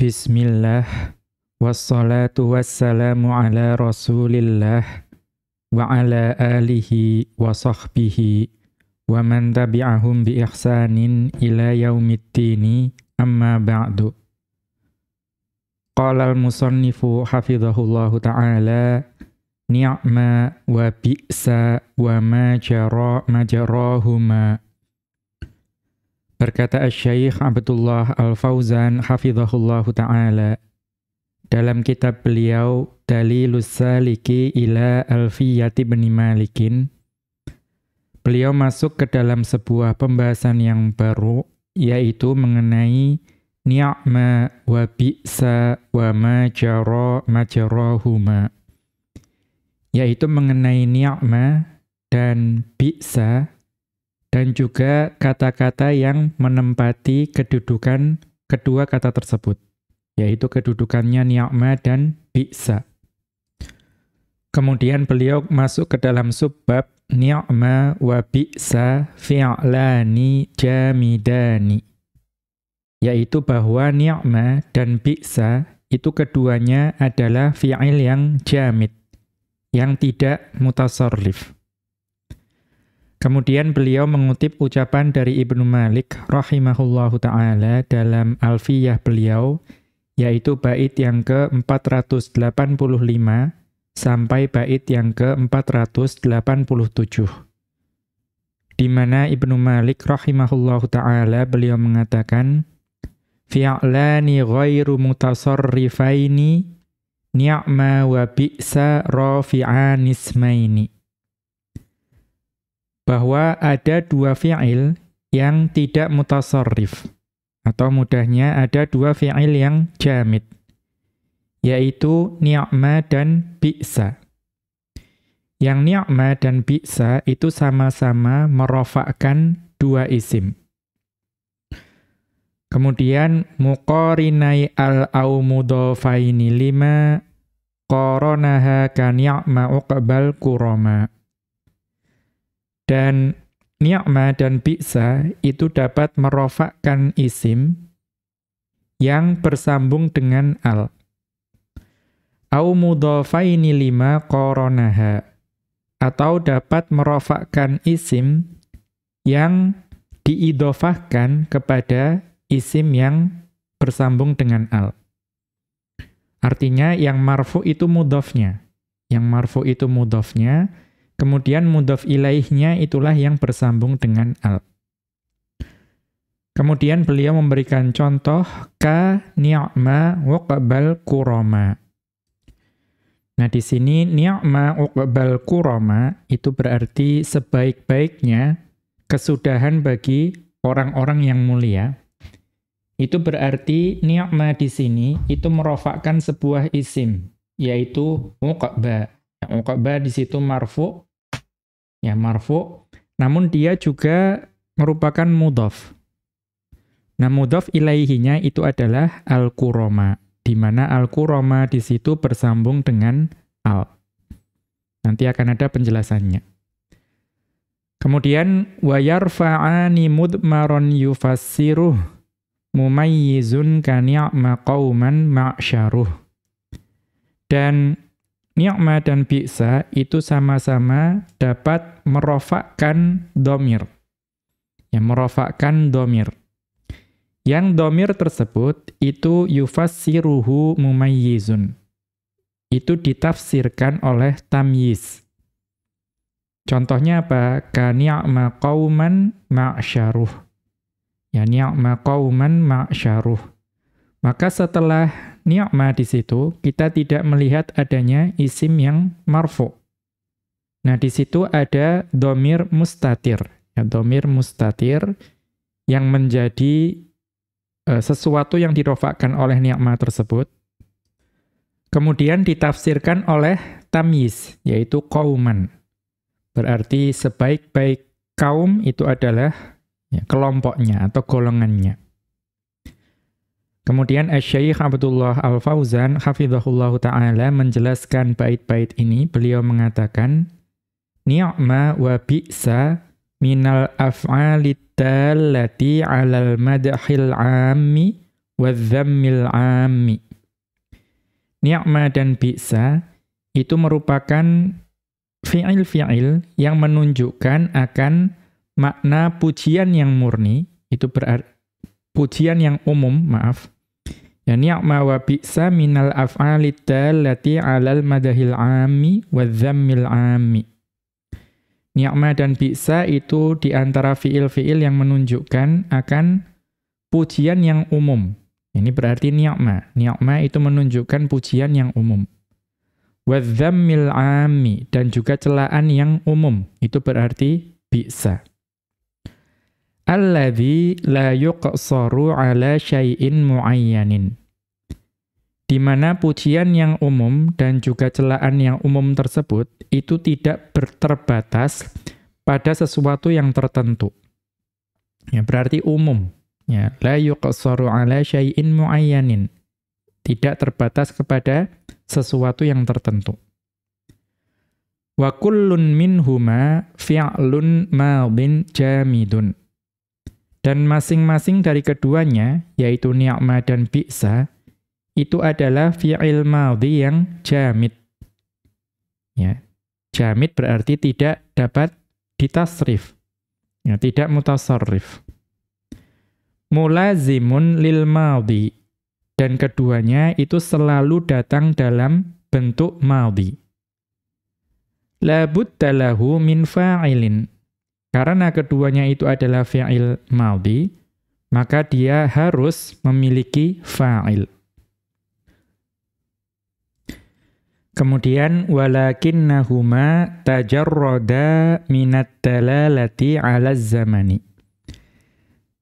Bismillah Wassalatu wassalamu ala rasulillah Wa ala alihi wa sahbihi Wa man tabi'ahum bi ihsanin ila yaumiddini amma ba'du Qala al-musannifu hafidhahullahu ta'ala Ni'ma wa bi'sa wa ma jara majarahuma Berkata Syekh Abdullah Al-Fauzan hafizahullahu taala dalam kitab beliau Dalilus Saliki ila Alfiyati bin Malikin beliau masuk ke dalam sebuah pembahasan yang baru yaitu mengenai ni'ma wa bi'sa wa ma jara majrahuma yaitu mengenai ni'ma dan bi'sa dan juga kata-kata yang menempati kedudukan kedua kata tersebut, yaitu kedudukannya ni'ma dan bi'sa. Kemudian beliau masuk ke dalam subbab ni'ma wa bi'sa fi'lani jamidani. Yaitu bahwa ni'ma dan bi'sa itu keduanya adalah fi'il yang jamid, yang tidak mutasarrif. Kemudian beliau mengutip ucapan dari Ibnu Malik rahimahullahu taala dalam Alfiyah beliau yaitu bait yang ke-485 sampai bait yang ke-487 di mana Ibnu Malik rahimahullahu taala beliau mengatakan fi'lani ghairu mutasarrifaini ni'ma wa bi'sa rafi'an ismaini bahwa ada dua fi'il yang tidak mutasarrif. Atau mudahnya ada dua fi'il yang jamid. Yaitu ni'ma dan bi'sa. Yang ni'ma dan bi'sa itu sama-sama merofakkan dua isim. Kemudian muqarinai al-au mudofaini lima qoronaha ka ni'ma uqbal kuroma. Dan ni'ma dan bi'sa itu dapat merofakkan isim yang bersambung dengan al. Au mudhafaini lima qoronaha. Atau dapat merofakkan isim yang diidofahkan kepada isim yang bersambung dengan al. Artinya yang marfu itu mudhafnya. Yang marfu itu mudhafnya, Kemudian mudhaf ilaihnya itulah yang bersambung dengan al. Kemudian beliau memberikan contoh ka ni'ma uqbal kurama. Nah di sini ni'ma uqbal kurama itu berarti sebaik-baiknya kesudahan bagi orang-orang yang mulia. Itu berarti ni'ma di sini itu merofakkan sebuah isim yaitu uqba. Uqba di situ marfu ya marfu. Namun dia juga merupakan mudhaf nah mudhaf ilaihinya itu adalah al-qurama di mana al-qurama di situ bersambung dengan al. Nanti akan ada penjelasannya. Kemudian wa yarfa'ani mudmaron yufassiruh mumayyizun ka ni'ma qauman ma'syaruh. Dan Ni'ma dan bi'sa itu sama-sama dapat merofakkan domir. Yang merofakkan domir. Yang domir tersebut itu yufassiruhu mumayyizun. Itu ditafsirkan oleh tamyiz. Contohnya apa? Ka ni'ma qauman ma'syaruh. Ya ni'ma qauman ma'syaruh. Maka setelah ni'ma di situ, kita tidak melihat adanya isim yang marfu. Nah, di situ ada domir mustatir. Ya, domir mustatir yang menjadi uh, sesuatu yang dirofakkan oleh ni'ma tersebut. Kemudian ditafsirkan oleh tamyiz, yaitu kauman. Berarti sebaik-baik kaum itu adalah ya, kelompoknya atau golongannya. Kemudian Syekh Abdullah Al-Fauzan hafizahullahu taala menjelaskan bait-bait ini, beliau mengatakan ni'ma wa bi'sa minal af'ali dallati 'alal madhil 'ammi wa dhammil ammi. Ni'ma dan bi'sa itu merupakan fi'il-fi'il yang menunjukkan akan makna pujian yang murni, itu berarti pujian yang umum, maaf. Ya ni'ma wa bi'sa minal af'alid dallati 'alal madahil 'ammi wa dhammil 'ammi. Ni'ma dan bi'sa itu di antara fi'il-fi'il yang menunjukkan akan pujian yang umum. Ini berarti ni'ma. Ni'ma itu menunjukkan pujian yang umum. Wadzammil ami dan juga celaan yang umum. Itu berarti bisa. Alladzi la yuqsaru ala syai'in muayyanin. Di mana pujian yang umum dan juga celaan yang umum tersebut itu tidak terbatas pada sesuatu yang tertentu. Ya, berarti umum. Ya, la yuqsaru ala syai'in muayyanin. Tidak terbatas kepada sesuatu yang tertentu. Wa kullun minhuma fi'lun madin jamidun. Dan masing-masing dari keduanya, yaitu ni'ma dan bi'sa, itu adalah fi'il madhi yang jamid. Ya. Jamid berarti tidak dapat ditasrif. Ya, tidak mutasarrif mulazimun lil madhi dan keduanya itu selalu datang dalam bentuk madhi. La min fa'ilin. Karena keduanya itu adalah fi'il madhi, maka dia harus memiliki fa'il. Kemudian walakinnahuma tajarrada minat dalalati 'ala zamani.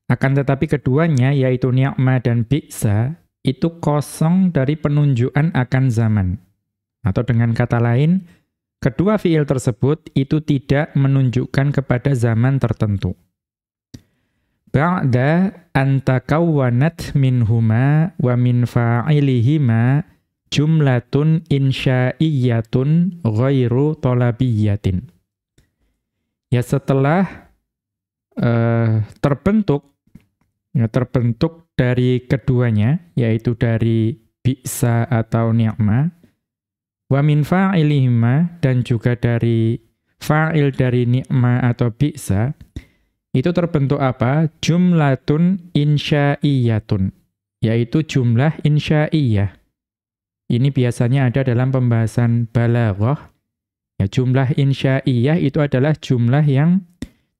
Akan tetapi keduanya, yaitu ni'ma dan bi'sa, itu kosong dari penunjukan akan zaman. Atau dengan kata lain, kedua fiil tersebut itu tidak menunjukkan kepada zaman tertentu. Ba'da antakawwanat minhuma wa min fa'ilihima jumlatun insya'iyatun ghairu tolabiyatin. Ya setelah uh, terbentuk ya, terbentuk dari keduanya, yaitu dari bisa atau ni'ma, wa min fa'ilihima, dan juga dari fa'il dari ni'ma atau bisa, itu terbentuk apa? Jumlatun insya'iyatun, yaitu jumlah insya'iyah. Ini biasanya ada dalam pembahasan balaghah. Ya, jumlah insya'iyah itu adalah jumlah yang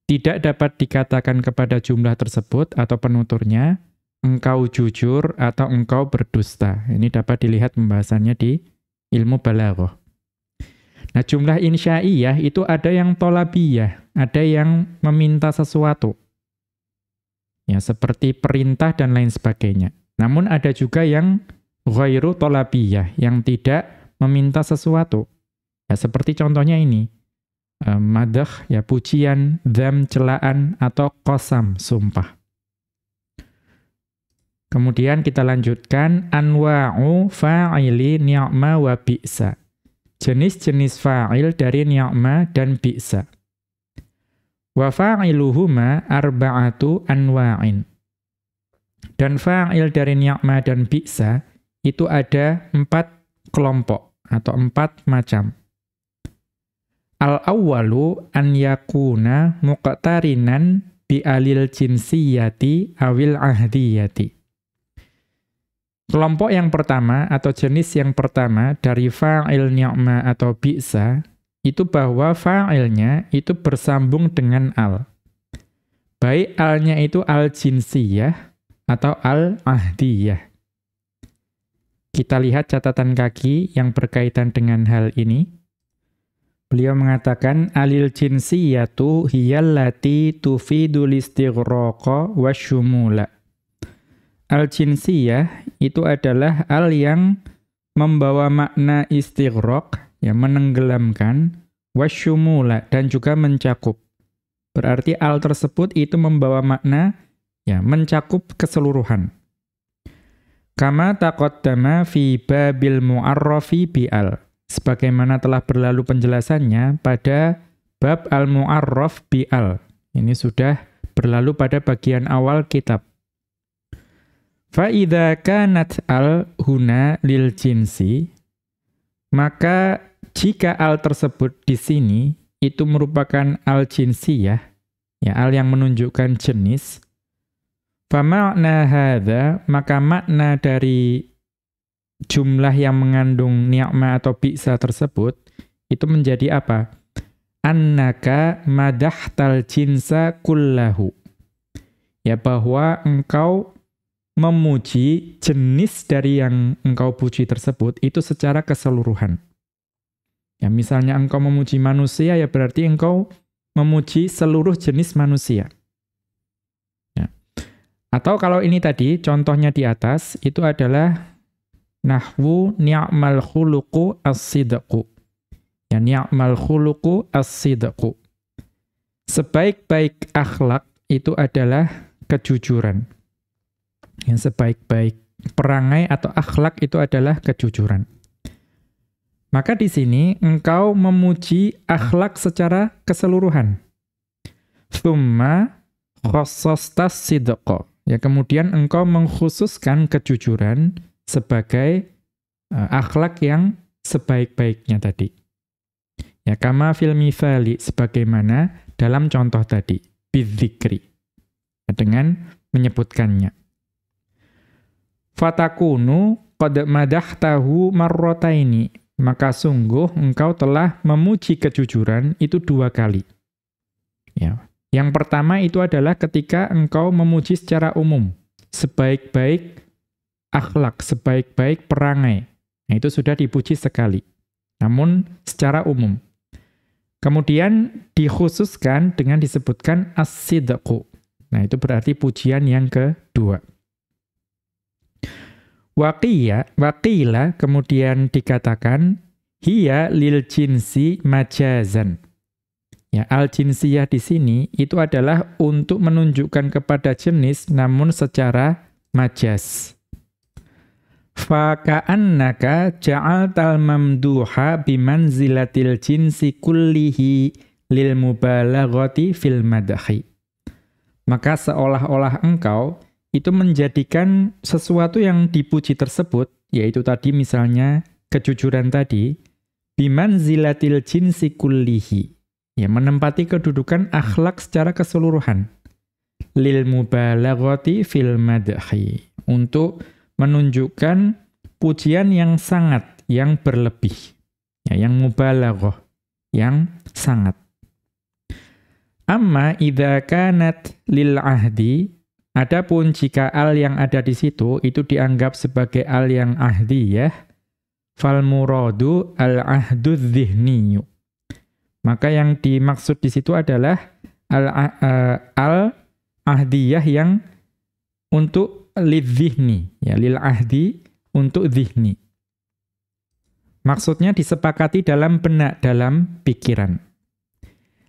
tidak dapat dikatakan kepada jumlah tersebut atau penuturnya, engkau jujur atau engkau berdusta. Ini dapat dilihat pembahasannya di ilmu balaghah. Nah, jumlah insya'iyah itu ada yang tolabiyah, ada yang meminta sesuatu. Ya, seperti perintah dan lain sebagainya. Namun ada juga yang ghairu tolabiyah, yang tidak meminta sesuatu. Ya, seperti contohnya ini uh, madah ya pujian, dzam celaan atau qasam sumpah. Kemudian kita lanjutkan anwa'u fa'ili ni'ma wa bi'sa. Jenis-jenis fa'il dari ni'ma dan bi'sa. Wa fa'iluhuma arba'atu anwa'in. Dan fa'il dari ni'ma dan bi'sa itu ada empat kelompok atau empat macam. Al-awwalu an yakuna muqtarinan bi alil jinsiyati awil ahdiyati. Kelompok yang pertama atau jenis yang pertama dari fa'il ni'ma atau bi'sa itu bahwa fa'ilnya itu bersambung dengan al. Baik alnya itu al-jinsiyah atau al-ahdiyah. Kita lihat catatan kaki yang berkaitan dengan hal ini. Beliau mengatakan alil jinsiyatu hiyallati tufidul istighraqa wasyumula. Al jinsiyah itu adalah al yang membawa makna istighraq, yang menenggelamkan, wasyumula dan juga mencakup. Berarti al tersebut itu membawa makna ya mencakup keseluruhan. Kama taqaddama fi babil mu'arrafi bi'al sebagaimana telah berlalu penjelasannya pada bab al-mu'arraf bi'al. Ini sudah berlalu pada bagian awal kitab. Fa'idha kanat al huna lil jinsi, maka jika al tersebut di sini itu merupakan al jinsiyah, ya al yang menunjukkan jenis, makna hadza, maka makna dari jumlah yang mengandung ni'ma atau bisa tersebut itu menjadi apa? Annaka madahtal jinsa kullahu. Ya bahwa engkau memuji jenis dari yang engkau puji tersebut itu secara keseluruhan. Ya, misalnya engkau memuji manusia ya berarti engkau memuji seluruh jenis manusia. Ya. Atau kalau ini tadi contohnya di atas itu adalah nahwu ni'mal khuluqu as-sidqu. Ya ni'mal khuluqu as-sidqu. Sebaik-baik akhlak itu adalah kejujuran. Yang sebaik-baik perangai atau akhlak itu adalah kejujuran. Maka di sini engkau memuji akhlak secara keseluruhan. Thumma khossostas sidqo. Ya kemudian engkau mengkhususkan kejujuran sebagai uh, akhlak yang sebaik-baiknya tadi. Ya kama fil mithali sebagaimana dalam contoh tadi, bidzikri. Dengan menyebutkannya. Fatakunu qad madahtahu marrotaini. Maka sungguh engkau telah memuji kejujuran itu dua kali. Ya. Yang pertama itu adalah ketika engkau memuji secara umum. Sebaik-baik akhlak, sebaik-baik perangai. Nah, itu sudah dipuji sekali. Namun secara umum. Kemudian dikhususkan dengan disebutkan as-sidqu. Nah, itu berarti pujian yang kedua. Waqiya, waqila kemudian dikatakan hiya lil jinsi majazan. Ya, al jinsiyah di sini itu adalah untuk menunjukkan kepada jenis namun secara majaz. Faka'annaka ja'altal mamduha bimanzilatil jinsi kullihi lil mubalaghati fil madahi. Maka seolah-olah engkau itu menjadikan sesuatu yang dipuji tersebut, yaitu tadi misalnya kejujuran tadi, biman zilatil jinsi kullihi, ya menempati kedudukan akhlak secara keseluruhan, lil mubalaghati fil madhi, untuk menunjukkan pujian yang sangat, yang berlebih, ya, yang mubalaghah, yang sangat. Amma idza kanat lil ahdi Adapun jika al yang ada di situ itu dianggap sebagai al yang ahdiyah, fal muradu al ahdu dhihniyu. Maka yang dimaksud di situ adalah al, uh, al ahdiyah yang untuk lidhihni, ya lil ahdi untuk dhihni. Maksudnya disepakati dalam benak, dalam pikiran.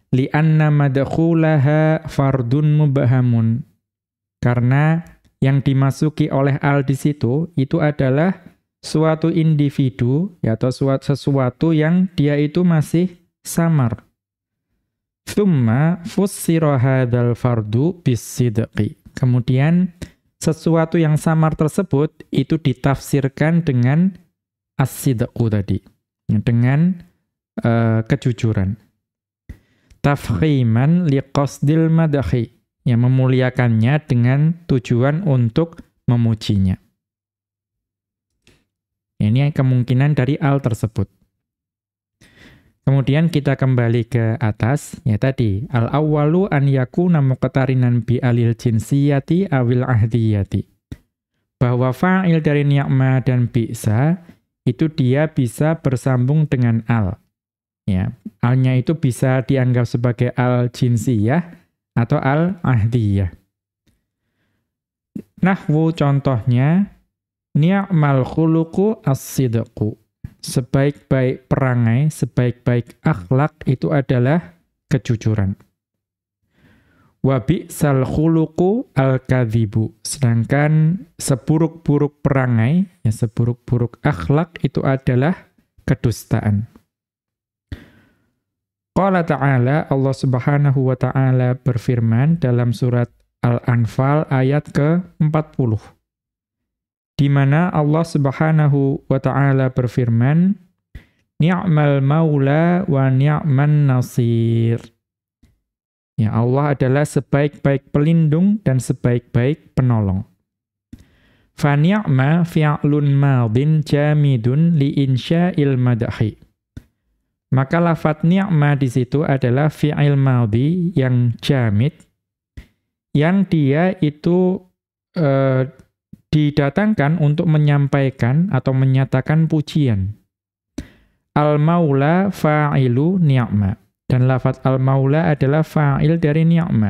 Li'anna madkhulaha fardun mubahamun karena yang dimasuki oleh al di situ itu adalah suatu individu ya, atau sesuatu yang dia itu masih samar. Thumma fussira hadzal fardu bisidqi. Kemudian sesuatu yang samar tersebut itu ditafsirkan dengan as-sidqu tadi. Dengan uh, kejujuran. Tafkhiman liqasdil madhi yang memuliakannya dengan tujuan untuk memujinya. Ini kemungkinan dari al tersebut. Kemudian kita kembali ke atas, ya tadi, al-awwalu an yakuna muqtarinan bi alil jinsiyati awil ahdiyati. Bahwa fa'il dari ni'ma dan bi'sa, itu dia bisa bersambung dengan al. Ya, alnya itu bisa dianggap sebagai al jinsiyah atau al-ahdiyah. Nahwu contohnya, ni'mal khuluqu as-sidqu. Sebaik-baik perangai, sebaik-baik akhlak itu adalah kejujuran. Wa bi'sal khuluqu al-kadhibu. Sedangkan seburuk-buruk perangai, ya seburuk-buruk akhlak itu adalah kedustaan. Qala ta'ala, Allah subhanahu wa ta'ala berfirman dalam surat Al-Anfal ayat ke-40. di mana Allah Subhanahu wa taala berfirman, "Ni'mal maula wa ni'man nasir." Ya, Allah adalah sebaik-baik pelindung dan sebaik-baik penolong. Fa ni'ma fi'lun madin jamidun li insya'il madhi. Maka lafat ni'ma di situ adalah fi'il madhi yang jamid yang dia itu eh, didatangkan untuk menyampaikan atau menyatakan pujian. Al-maula fa'ilu ni'ma. Dan lafaz al-maula adalah fa'il dari ni'ma.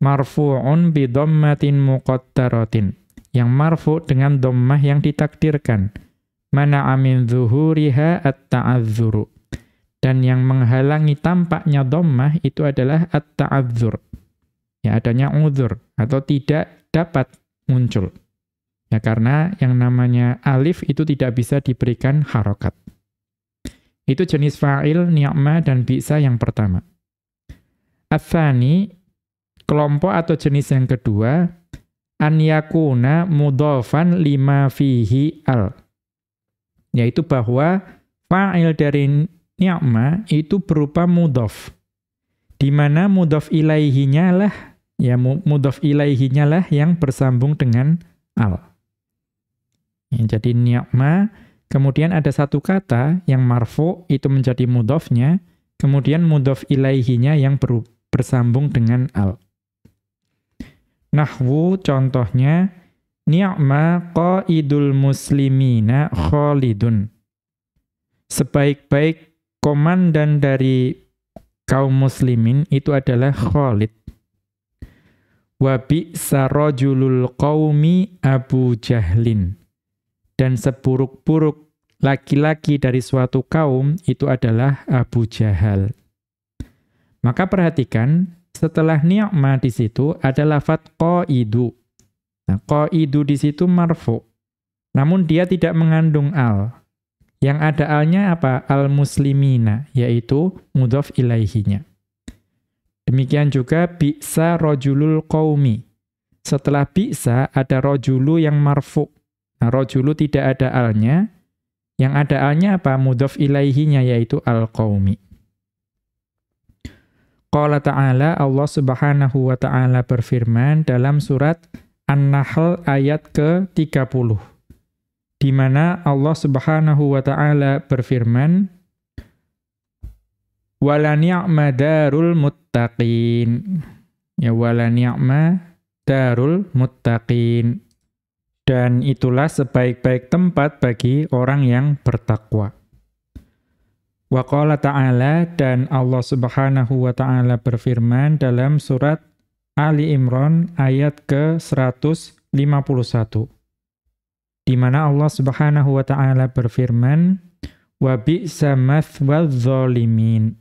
Marfu'un bi dhammatin muqaddaratin. Yang marfu dengan dhammah yang ditakdirkan. Mana amin zuhuriha at-ta'adzuru. Dan yang menghalangi tampaknya dhammah itu adalah at-ta'adzur. Ya, adanya uzur atau tidak dapat muncul. Ya, karena yang namanya alif itu tidak bisa diberikan harokat. Itu jenis fa'il, ni'ma, dan bisa yang pertama. Athani, kelompok atau jenis yang kedua, an yakuna mudhafan lima fihi al. Yaitu bahwa fa'il dari ni'ma itu berupa mudhaf. Di mana mudhaf ilaihinya lah, ya mudhaf ilaihinya lah yang bersambung dengan al. Ya, jadi ni'ma, kemudian ada satu kata yang marfu itu menjadi mudhofnya, kemudian mudhof ilaihinya yang ber, bersambung dengan al. Nahwu contohnya, ni'ma qaidul muslimina khalidun. Sebaik-baik komandan dari kaum muslimin itu adalah Khalid. Wa bi'sa rajulul qaumi Abu Jahlin dan seburuk-buruk laki-laki dari suatu kaum itu adalah Abu Jahal. Maka perhatikan, setelah ni'ma di situ ada lafat qaidu. Nah, qaidu di situ marfu. Namun dia tidak mengandung al. Yang ada alnya apa? Al-muslimina, yaitu mudhaf ilaihinya. Demikian juga bi'sa rojulul qawmi. Setelah bi'sa ada rojulu yang marfu. Nah, rojulu tidak ada alnya. Yang ada alnya apa? Mudhaf ilaihinya yaitu al-qawmi. Qala ta'ala Allah subhanahu wa ta'ala berfirman dalam surat An-Nahl ayat ke-30. Di mana Allah subhanahu wa ta'ala berfirman, Wala ni'ma darul muttaqin. Ya, wala ni'ma darul muttaqin. Dan itulah sebaik-baik tempat bagi orang yang bertakwa. Wa qala ta'ala dan Allah Subhanahu wa taala berfirman dalam surat Ali Imran ayat ke-151. Di mana Allah Subhanahu wa taala berfirman, "Wa bi'sa mathwal zalimin."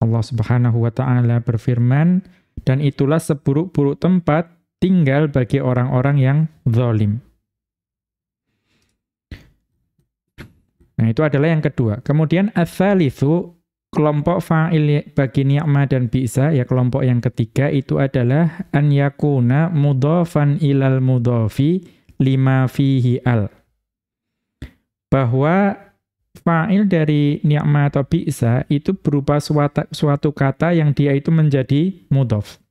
Allah Subhanahu wa taala berfirman, dan itulah seburuk-buruk tempat tinggal bagi orang-orang yang zalim. Nah, itu adalah yang kedua. Kemudian ats-tsalitsu kelompok fa'il bagi ni'ma dan bi'sa ya kelompok yang ketiga itu adalah an yakuna mudhafan ilal mudhafi lima fihi al. Bahwa fa'il dari ni'ma atau bi'sa itu berupa suatu, suatu kata yang dia itu menjadi mudhaf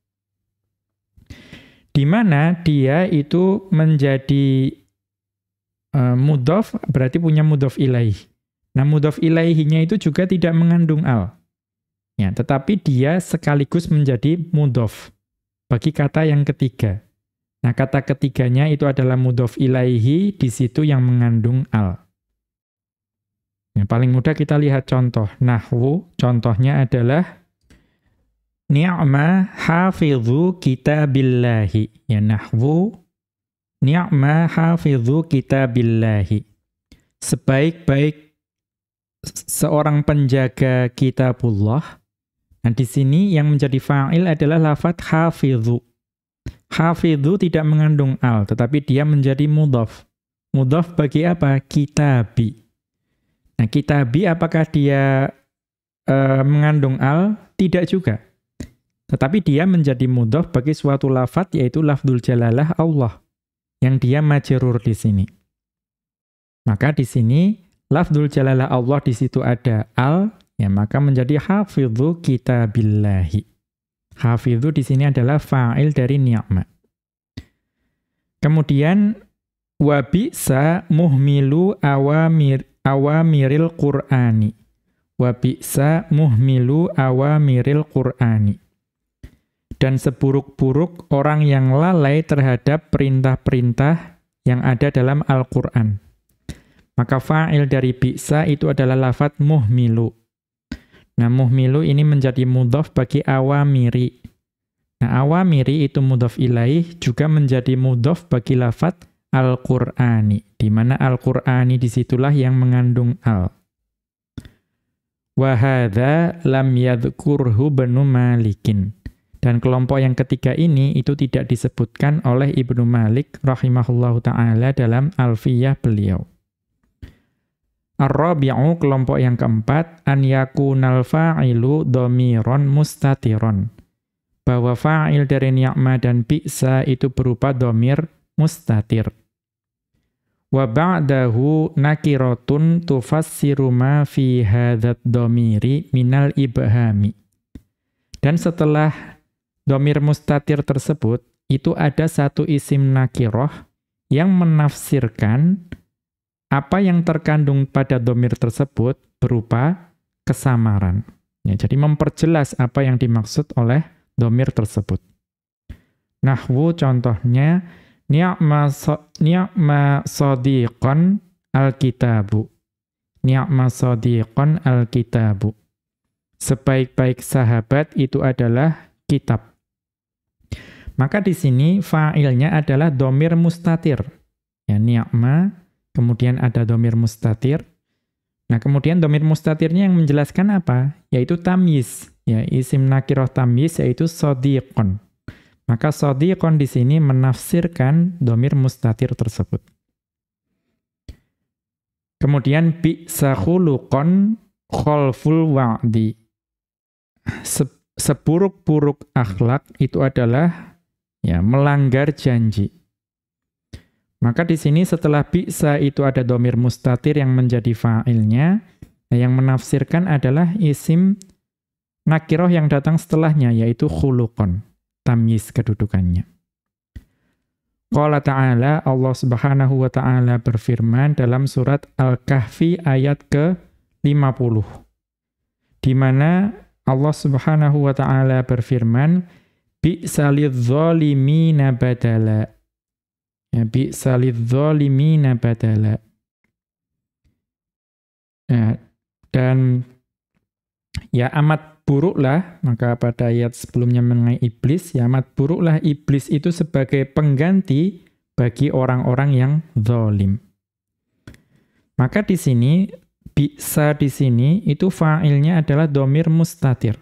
di mana dia itu menjadi uh, mudhof berarti punya mudhof ilaih. Nah, mudhof ilaihinya itu juga tidak mengandung al. Ya, tetapi dia sekaligus menjadi mudhof bagi kata yang ketiga. Nah, kata ketiganya itu adalah mudhof ilaihi, di situ yang mengandung al. Yang paling mudah kita lihat contoh. Nahwu, contohnya adalah Ni'ma hafidhu kitabillahi. Ya nahwu. Ni'ma hafidhu kitabillahi. Sebaik-baik seorang penjaga kitabullah. Nah di sini yang menjadi fa'il adalah lafat hafidhu. Hafidhu tidak mengandung al, tetapi dia menjadi mudhaf. Mudhaf bagi apa? Kitabi. Nah kitabi apakah dia uh, mengandung al? Tidak juga. Tetapi dia menjadi mudhaf bagi suatu lafat yaitu lafdul jalalah Allah. yang dia majrur di sini. Maka di sini lafzul jalalah Allah di situ ada al, ya maka menjadi hafidhu kitabillahi. Hafidhu di sini adalah fa'il dari ni'ma. Kemudian wabisa muhmilu awamir awamiril qur'ani. Wabisa muhmilu awamiril qur'ani. Dan seburuk-buruk orang yang lalai terhadap perintah-perintah yang ada dalam Al-Qur'an. Maka fa'il dari bisa itu adalah lafat muhmilu. Nah, muhmilu ini menjadi mudhaf bagi awamiri. Nah, awamiri itu mudhaf ilaih juga menjadi mudhaf bagi lafat Al-Qur'ani, di mana Al-Qur'ani di situlah yang mengandung al. Wahada lam yadhkurhu benu malikin. Dan kelompok yang ketiga ini itu tidak disebutkan oleh Ibnu Malik rahimahullahu taala dalam Alfiyah beliau. Ar-rabi'u kelompok yang keempat an yakunal fa'ilu dhamiron mustatiron. Bahwa fa'il dari ni'ma dan bi'sa itu berupa dhamir mustatir. Wa ba'dahu nakiratun tufassiru ma fi hadzat dhamiri minal ibhami. Dan setelah dhamir mustatir tersebut itu ada satu isim nakiroh yang menafsirkan apa yang terkandung pada domir tersebut berupa kesamaran. Ya, jadi memperjelas apa yang dimaksud oleh domir tersebut. Nahwu contohnya, ni'ma so, ni'ma sodiqon alkitabu. Ni'ma sodiqon alkitabu. Sebaik-baik sahabat itu adalah kitab. Maka di sini fa'ilnya adalah domir mustatir. Ya, ni'ma Kemudian ada domir mustatir. Nah, kemudian domir mustatirnya yang menjelaskan apa? Yaitu tamyiz. Ya, isim nakiroh tamyiz yaitu sodiqon. Maka sodiqon di sini menafsirkan domir mustatir tersebut. Kemudian bi sahulukon kholful wa'di. Seburuk-buruk akhlak itu adalah ya melanggar janji. Maka di sini setelah bisa itu ada domir mustatir yang menjadi fa'ilnya, yang menafsirkan adalah isim nakiroh yang datang setelahnya, yaitu khulukon, tamyiz kedudukannya. Qala ta'ala, Allah subhanahu wa ta'ala berfirman dalam surat Al-Kahfi ayat ke-50. Di mana Allah subhanahu wa ta'ala berfirman, Bi'salidh zalimina badala Ya, bi'sa lidzalimina badala. Ya, dan ya amat buruklah, maka pada ayat sebelumnya mengenai iblis, ya amat buruklah iblis itu sebagai pengganti bagi orang-orang yang zalim. Maka di sini, bisa di sini, itu fa'ilnya adalah domir mustatir.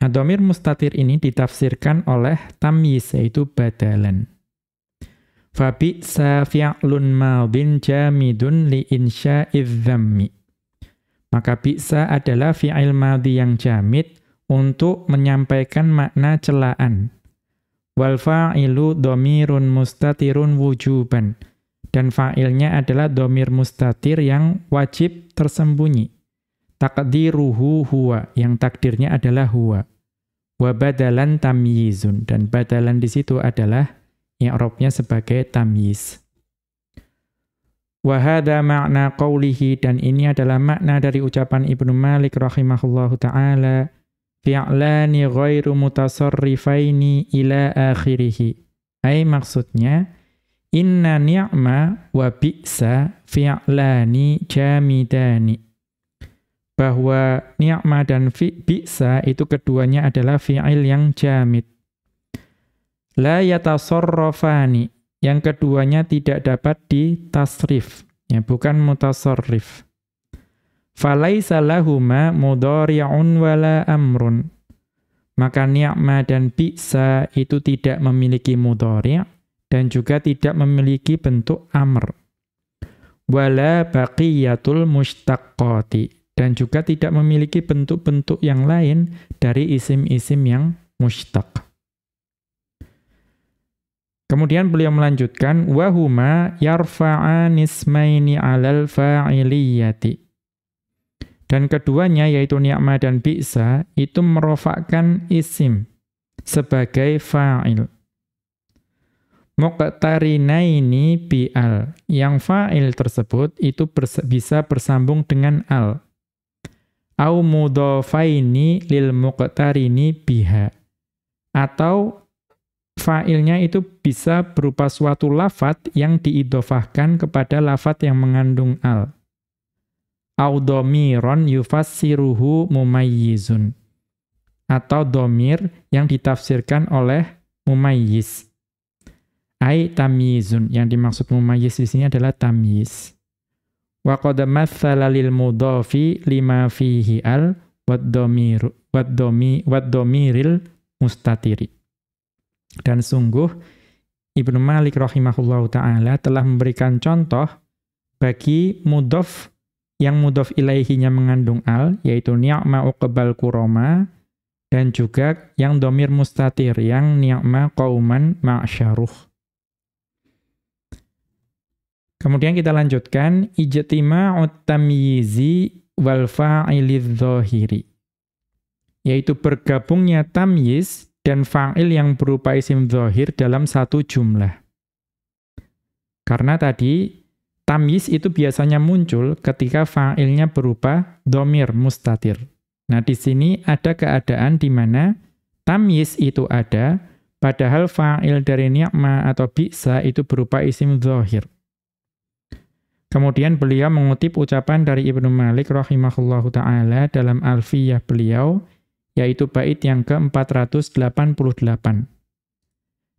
Nah, domir mustatir ini ditafsirkan oleh tamyiz, yaitu badalan. Fabi fi'lun madin jamidun li insya'iz dhammi. Maka bisa adalah fi'il madhi yang jamid untuk menyampaikan makna celaan. Wal fa'ilu domirun mustatirun wujuban. Dan fa'ilnya adalah domir mustatir yang wajib tersembunyi. Takdiruhu huwa, yang takdirnya adalah huwa. Wa badalan tamyizun, dan badalan di situ adalah i'rabnya sebagai tamyiz. Wa hadha ma'na qawlihi dan ini adalah makna dari ucapan Ibnu Malik rahimahullahu taala fi'lani ghairu mutasarrifaini ila akhirih. Ai maksudnya inna ni'ma wa bi'sa fi'lani jamidani. Bahwa ni'ma dan bi'sa itu keduanya adalah fi'il yang jamid La yatasarrafani. Yang keduanya tidak dapat ditasrif. Ya, bukan mutasarrif. Falaisa lahuma mudhari'un wala amrun. Maka ni'ma dan bi'sa itu tidak memiliki mudhari' dan juga tidak memiliki bentuk amr. Wala baqiyatul mustaqqati. Dan juga tidak memiliki bentuk-bentuk yang lain dari isim-isim yang mustaq. Kemudian beliau melanjutkan wahuma yarfa'an ismaini 'alal fa'iliyati. Dan keduanya yaitu ni'ma dan bi'sa itu merofakkan isim sebagai fa'il. Muqtarinaini bi'al. Yang fa'il tersebut itu bisa bersambung dengan al. Au mudhafaini lil muqtarini biha. Atau fa'ilnya itu bisa berupa suatu lafat yang diidofahkan kepada lafat yang mengandung al. Audomiron yufassiruhu mumayyizun. Atau domir yang ditafsirkan oleh mumayyiz. Ai tamyizun. Yang dimaksud mumayyiz di sini adalah tamyiz. Wa qad mathala lil mudhafi lima fihi al wad-domi wad-domiril mustatiri. Dan sungguh, Ibnu Malik rahimahullahu ta'ala telah memberikan contoh bagi mudof yang mudof ilaihinya mengandung al, yaitu ni'ma uqbal kuroma, dan juga yang domir mustatir, yang ni'ma qauman ma'syaruh. Kemudian kita lanjutkan, ijtima'ut tamyizi wal fa'ilidh Yaitu bergabungnya tamyiz dan fa'il yang berupa isim zohir dalam satu jumlah. Karena tadi, tamyiz itu biasanya muncul ketika fa'ilnya berupa domir mustatir. Nah, di sini ada keadaan di mana tamyiz itu ada, padahal fa'il dari ni'ma atau bi'sa itu berupa isim zohir. Kemudian beliau mengutip ucapan dari Ibnu Malik rahimahullahu ta'ala dalam alfiyah beliau, yaitu bait yang ke-488.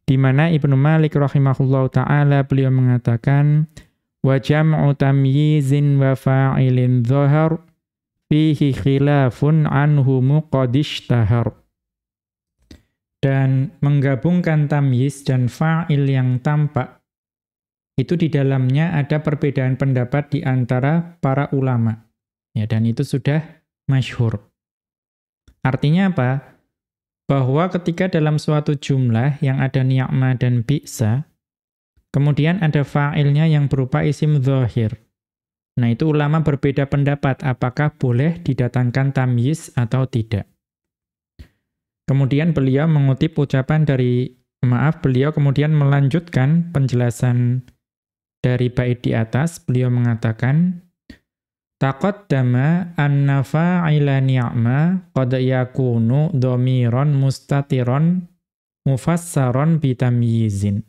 Di mana Ibnu Malik rahimahullahu taala beliau mengatakan wa jam'u tamyizin wa fa'ilin dhahar fihi khilafun anhu muqadishtahar. Dan menggabungkan tamyiz dan fa'il yang tampak itu di dalamnya ada perbedaan pendapat di antara para ulama. Ya, dan itu sudah masyhur. Artinya apa? Bahwa ketika dalam suatu jumlah yang ada ni'ma dan bi'sa, kemudian ada fa'ilnya yang berupa isim zohir. Nah itu ulama berbeda pendapat apakah boleh didatangkan tamyiz atau tidak. Kemudian beliau mengutip ucapan dari, maaf, beliau kemudian melanjutkan penjelasan dari bait di atas. Beliau mengatakan, Taqaddama anna fa'ila ni'ma qad yakunu mustatiron mufassaron bitamyizin.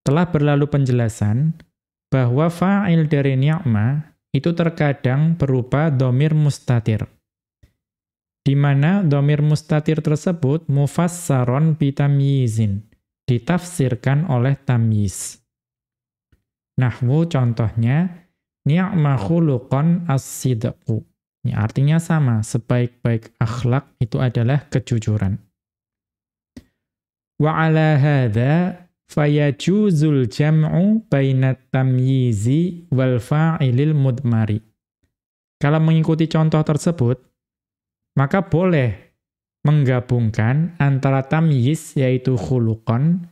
Telah berlalu penjelasan bahwa fa'il dari ni'ma itu terkadang berupa domir mustatir. Di mana domir mustatir tersebut mufassaron bitamyizin, ditafsirkan oleh tamyiz. Nahwu contohnya, ni'ma khuluqan as-sidqu. Ya, artinya sama, sebaik-baik akhlak itu adalah kejujuran. Wa ala hadha fayajuzul jam'u bainat tamyizi wal fa'ilil mudmari. Kalau mengikuti contoh tersebut, maka boleh menggabungkan antara tamyiz yaitu khuluqan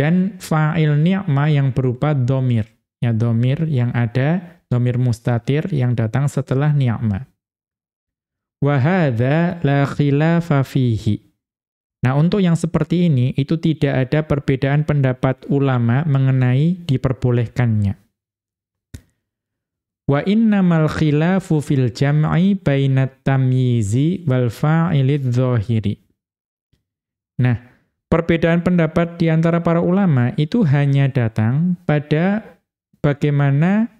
dan fa'il ni'ma yang berupa domir. Ya domir yang ada domir mustatir yang datang setelah ni'ma. Wahada la khilafa fihi. Nah, untuk yang seperti ini, itu tidak ada perbedaan pendapat ulama mengenai diperbolehkannya. Wa innamal khilafu fil jam'i bainat tamyizi wal fa'ilid dhahiri. Nah, perbedaan pendapat di antara para ulama itu hanya datang pada bagaimana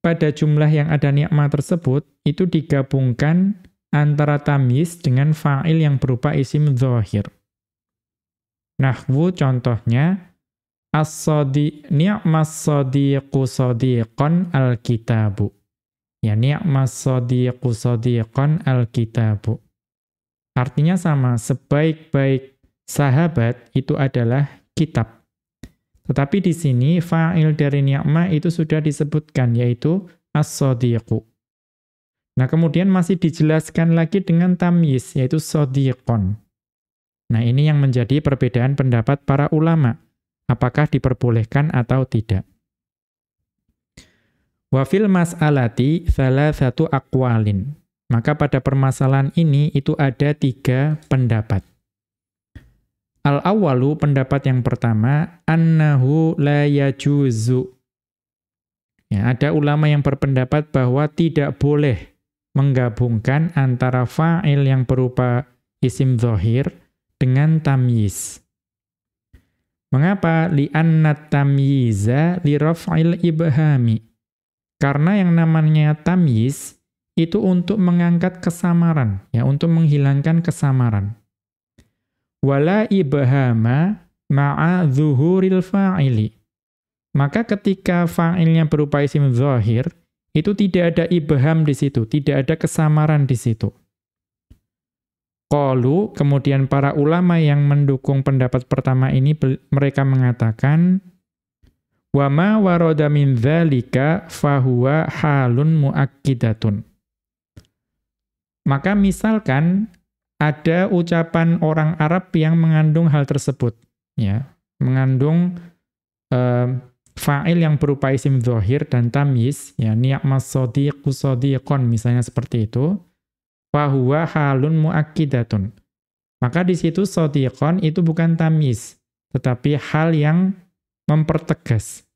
pada jumlah yang ada nikmat tersebut itu digabungkan antara tamyiz dengan fa'il yang berupa isim zahir. Nahwu contohnya as-sadi ni'mas sadiqu sadiqan al-kitabu. Ya ni'mas sadiqu sadiqan al-kitabu. Artinya sama, sebaik-baik sahabat itu adalah kitab. Tetapi di sini fa'il dari ni'mah itu sudah disebutkan yaitu as-sadiqu. Nah, kemudian masih dijelaskan lagi dengan tamyiz yaitu sadiqon. Nah, ini yang menjadi perbedaan pendapat para ulama. apakah diperbolehkan atau tidak. Wa fil mas'alati satu aqwalin. Maka pada permasalahan ini itu ada tiga pendapat. Al-awwalu pendapat yang pertama annahu la yajuzu. Ya, ada ulama yang berpendapat bahwa tidak boleh menggabungkan antara fa'il yang berupa isim zahir dengan tamyiz. Mengapa? Li'anna tamyiza li raf'il ibhami. Karena yang namanya tamyiz itu untuk mengangkat kesamaran, ya, untuk menghilangkan kesamaran. Wala ibhama ma'a zuhuril fa'ili. Maka ketika fa'ilnya berupa isim zahir, itu tidak ada ibham di situ, tidak ada kesamaran di situ. Qalu, kemudian para ulama yang mendukung pendapat pertama ini, mereka mengatakan, Wa ma warada min dzalika fahuwa halun muakkidatun. Maka misalkan ada ucapan orang Arab yang mengandung hal tersebut, ya, mengandung uh, fa'il yang berupa isim zahir dan tamyiz, ya, ni'mas sadiqu sadiqon misalnya seperti itu, fahuwa halun muakkidatun. Maka di situ sadiqon itu bukan tamyiz, tetapi hal yang mempertegas.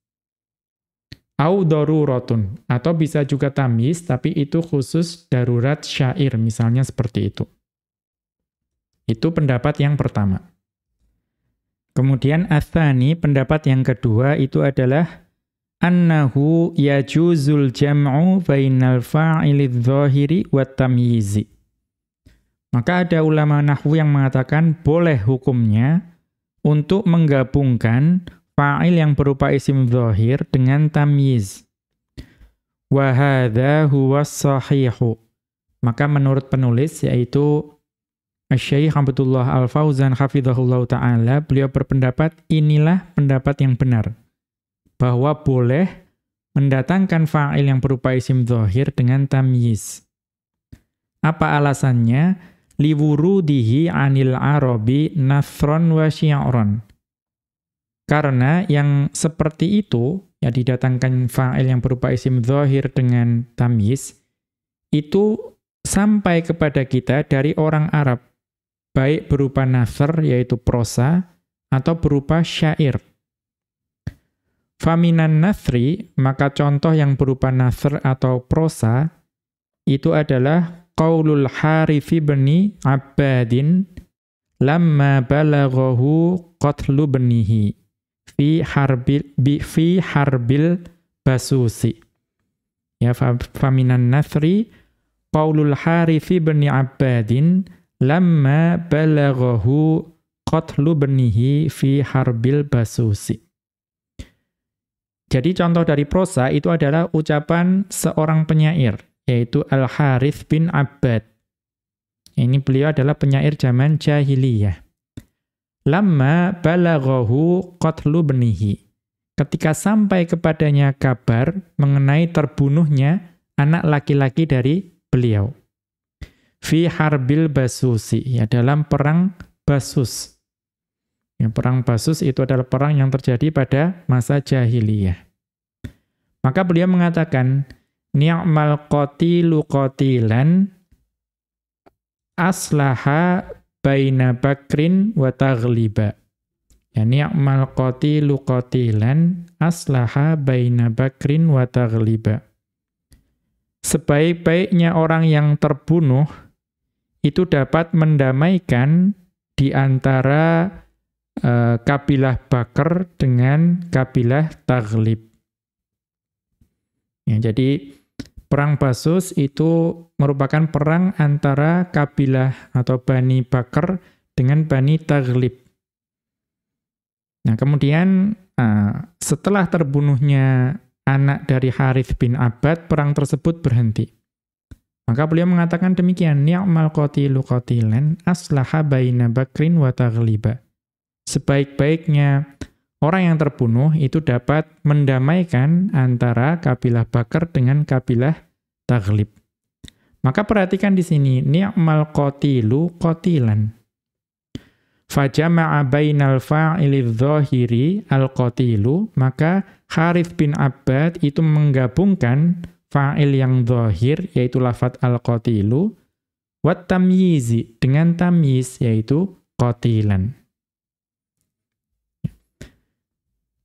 Au daruratun atau bisa juga tamis tapi itu khusus darurat syair misalnya seperti itu. Itu pendapat yang pertama. Kemudian athani pendapat yang kedua itu adalah annahu yajuzul jam'u bainal fa'ilidz zahiri wat tamyizi. Maka ada ulama nahwu yang mengatakan boleh hukumnya untuk menggabungkan fa'il yang berupa isim zahir dengan tamyiz. Wa huwa sahihu. Maka menurut penulis yaitu Syekh Abdullah Al-Fauzan hafizahullah taala beliau berpendapat inilah pendapat yang benar bahwa boleh mendatangkan fa'il yang berupa isim zahir dengan tamyiz. Apa alasannya? Liwurudihi anil arabi nasron wa syi'ron karena yang seperti itu, ya didatangkan fa'il yang berupa isim zahir dengan tamyiz, itu sampai kepada kita dari orang Arab, baik berupa nasr, yaitu prosa, atau berupa syair. Faminan nasri, maka contoh yang berupa nasr atau prosa, itu adalah qaulul harifi bni Abbadin lamma balaghahu qatlu benihi fi harbil bi fi harbil basusi. Ya faminan nasri Paulul Harith bin Abbadin lamma balaghahu qatlu benihi fi harbil basusi. Jadi contoh dari prosa itu adalah ucapan seorang penyair yaitu Al-Harith bin Abbad. Ini beliau adalah penyair zaman jahiliyah. Lama balaghahu qatlu benihi. Ketika sampai kepadanya kabar mengenai terbunuhnya anak laki-laki dari beliau. Fi harbil basusi, ya dalam perang Basus. Ya, perang Basus itu adalah perang yang terjadi pada masa jahiliyah. Maka beliau mengatakan, Ni'mal qatilu qatilan aslaha baina bakrin wa taghliba. Ya ni'mal qatilu qatilan aslaha baina bakrin wa taghliba. Sebaik-baiknya orang yang terbunuh itu dapat mendamaikan di antara uh, kabilah Bakar dengan kabilah Taghlib. Ya, jadi Perang Basus itu merupakan perang antara kabilah atau Bani Bakar dengan Bani Taghlib. Nah, kemudian uh, setelah terbunuhnya anak dari Harith bin Abad, perang tersebut berhenti. Maka beliau mengatakan demikian, ni'mal qatilu qatilan aslaha baina bakrin wa taghliba. Sebaik-baiknya orang yang terbunuh itu dapat mendamaikan antara kabilah Bakar dengan kabilah Taghlib. Maka perhatikan di sini, ni'mal qatilu qatilan. fajama'a bainal fa'ili dhahiri al-qatilu, maka Harith bin Abbad itu menggabungkan fa'il yang dhahir, yaitu lafat al-qatilu, wat tamyizi, dengan tamyiz, yaitu qatilan.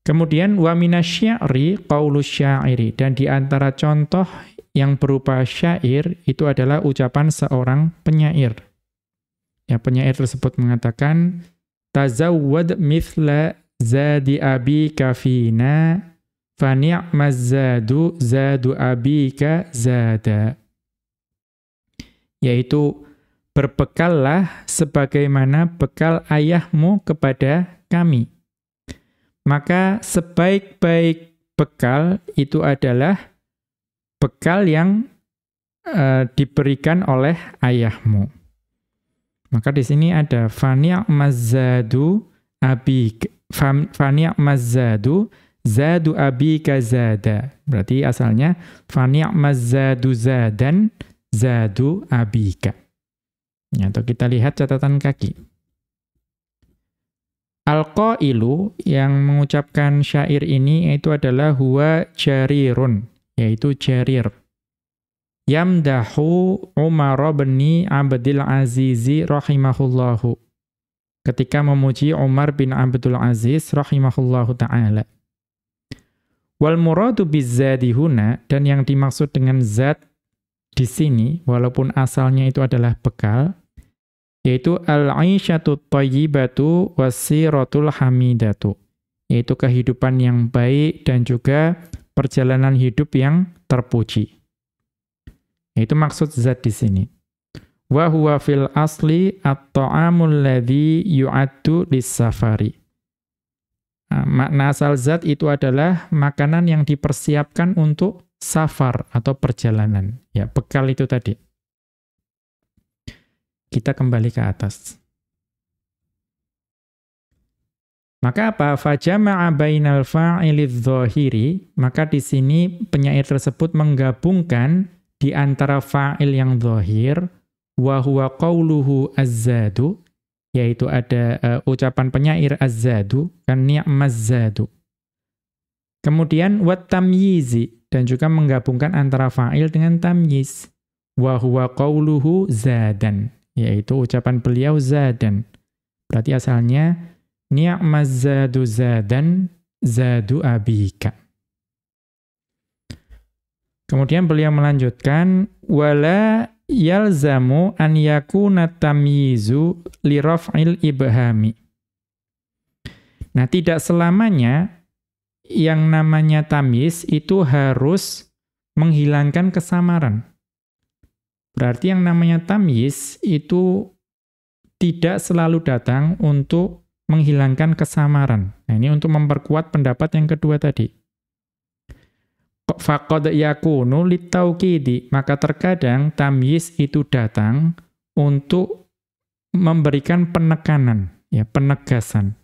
Kemudian wa minasyi'ri qaulu syairi dan di antara contoh yang berupa syair itu adalah ucapan seorang penyair. Ya, penyair tersebut mengatakan tazawwad mithla zadi abi kafina fa ni'maz-zadu zadu abika zada. Yaitu berbekallah sebagaimana bekal ayahmu kepada kami maka sebaik-baik bekal itu adalah bekal yang uh, diberikan oleh ayahmu. Maka di sini ada fani' mazadu abik fani' mazadu zadu abika zada. Berarti asalnya fani' mazadu zadan zadu abika. Ya, atau kita lihat catatan kaki. Al-qailu yang mengucapkan syair ini itu adalah huwa jarirun, yaitu jarir. Yamdahu Umar bin Abdul Azizi rahimahullahu. Ketika memuji Umar bin Abdul Aziz rahimahullahu ta'ala. Wal muradu bizzadi huna, dan yang dimaksud dengan zat di sini, walaupun asalnya itu adalah bekal, yaitu al-aisyatu thayyibatu wasiratul hamidatu yaitu kehidupan yang baik dan juga perjalanan hidup yang terpuji. Itu maksud zat di sini. Wa huwa fil asli at-ta'amul ladzi yu'addu lis-safari. Nah, makna asal zat itu adalah makanan yang dipersiapkan untuk safar atau perjalanan. Ya, bekal itu tadi kita kembali ke atas. Maka apa? Fajama'a bainal fa'ilidh maka di sini penyair tersebut menggabungkan di antara fa'il yang dhahir wa huwa qawluhu az-zadu, yaitu ada uh, ucapan penyair az-zadu kan ni'maz-zadu. Kemudian wat tamyizi dan juga menggabungkan antara fa'il dengan tamyiz wa huwa qawluhu zadan yaitu ucapan beliau zadan. Berarti asalnya ni'maz zadu zadan zadu abika. Kemudian beliau melanjutkan wala yalzamu an yakuna tamyizu li raf'il ibhami. Nah, tidak selamanya yang namanya tamyiz itu harus menghilangkan kesamaran. Berarti yang namanya tamyiz itu tidak selalu datang untuk menghilangkan kesamaran. Nah, ini untuk memperkuat pendapat yang kedua tadi. Faqad yakunu litaukidi, maka terkadang tamyiz itu datang untuk memberikan penekanan, ya, penegasan.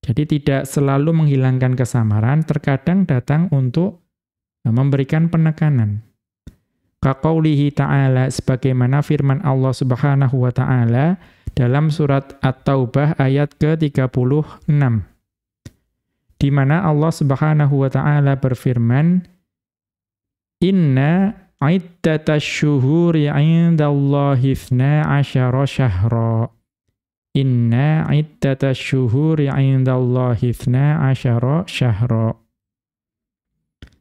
Jadi tidak selalu menghilangkan kesamaran, terkadang datang untuk memberikan penekanan. Kaqaulihi ta'ala sebagaimana firman Allah Subhanahu wa taala dalam surat At-Taubah ayat ke-36. Di mana Allah Subhanahu wa taala berfirman, "Inna iddatasyuhuri 'indallahi 12 syahra." Inna iddatasyuhuri 'indallahi 12 syahra.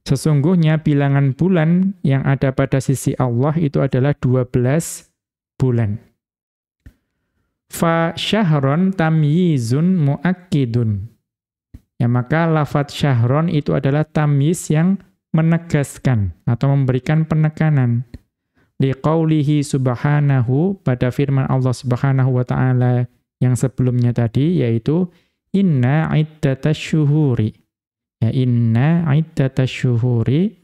Sesungguhnya bilangan bulan yang ada pada sisi Allah itu adalah 12 bulan. Fa syahron tamyizun muakkidun. Ya maka lafat syahron itu adalah tamyiz yang menegaskan atau memberikan penekanan. Liqaulihi subhanahu pada firman Allah subhanahu wa ta'ala yang sebelumnya tadi yaitu inna iddatasyuhuri Ya inna iddatasyuhuri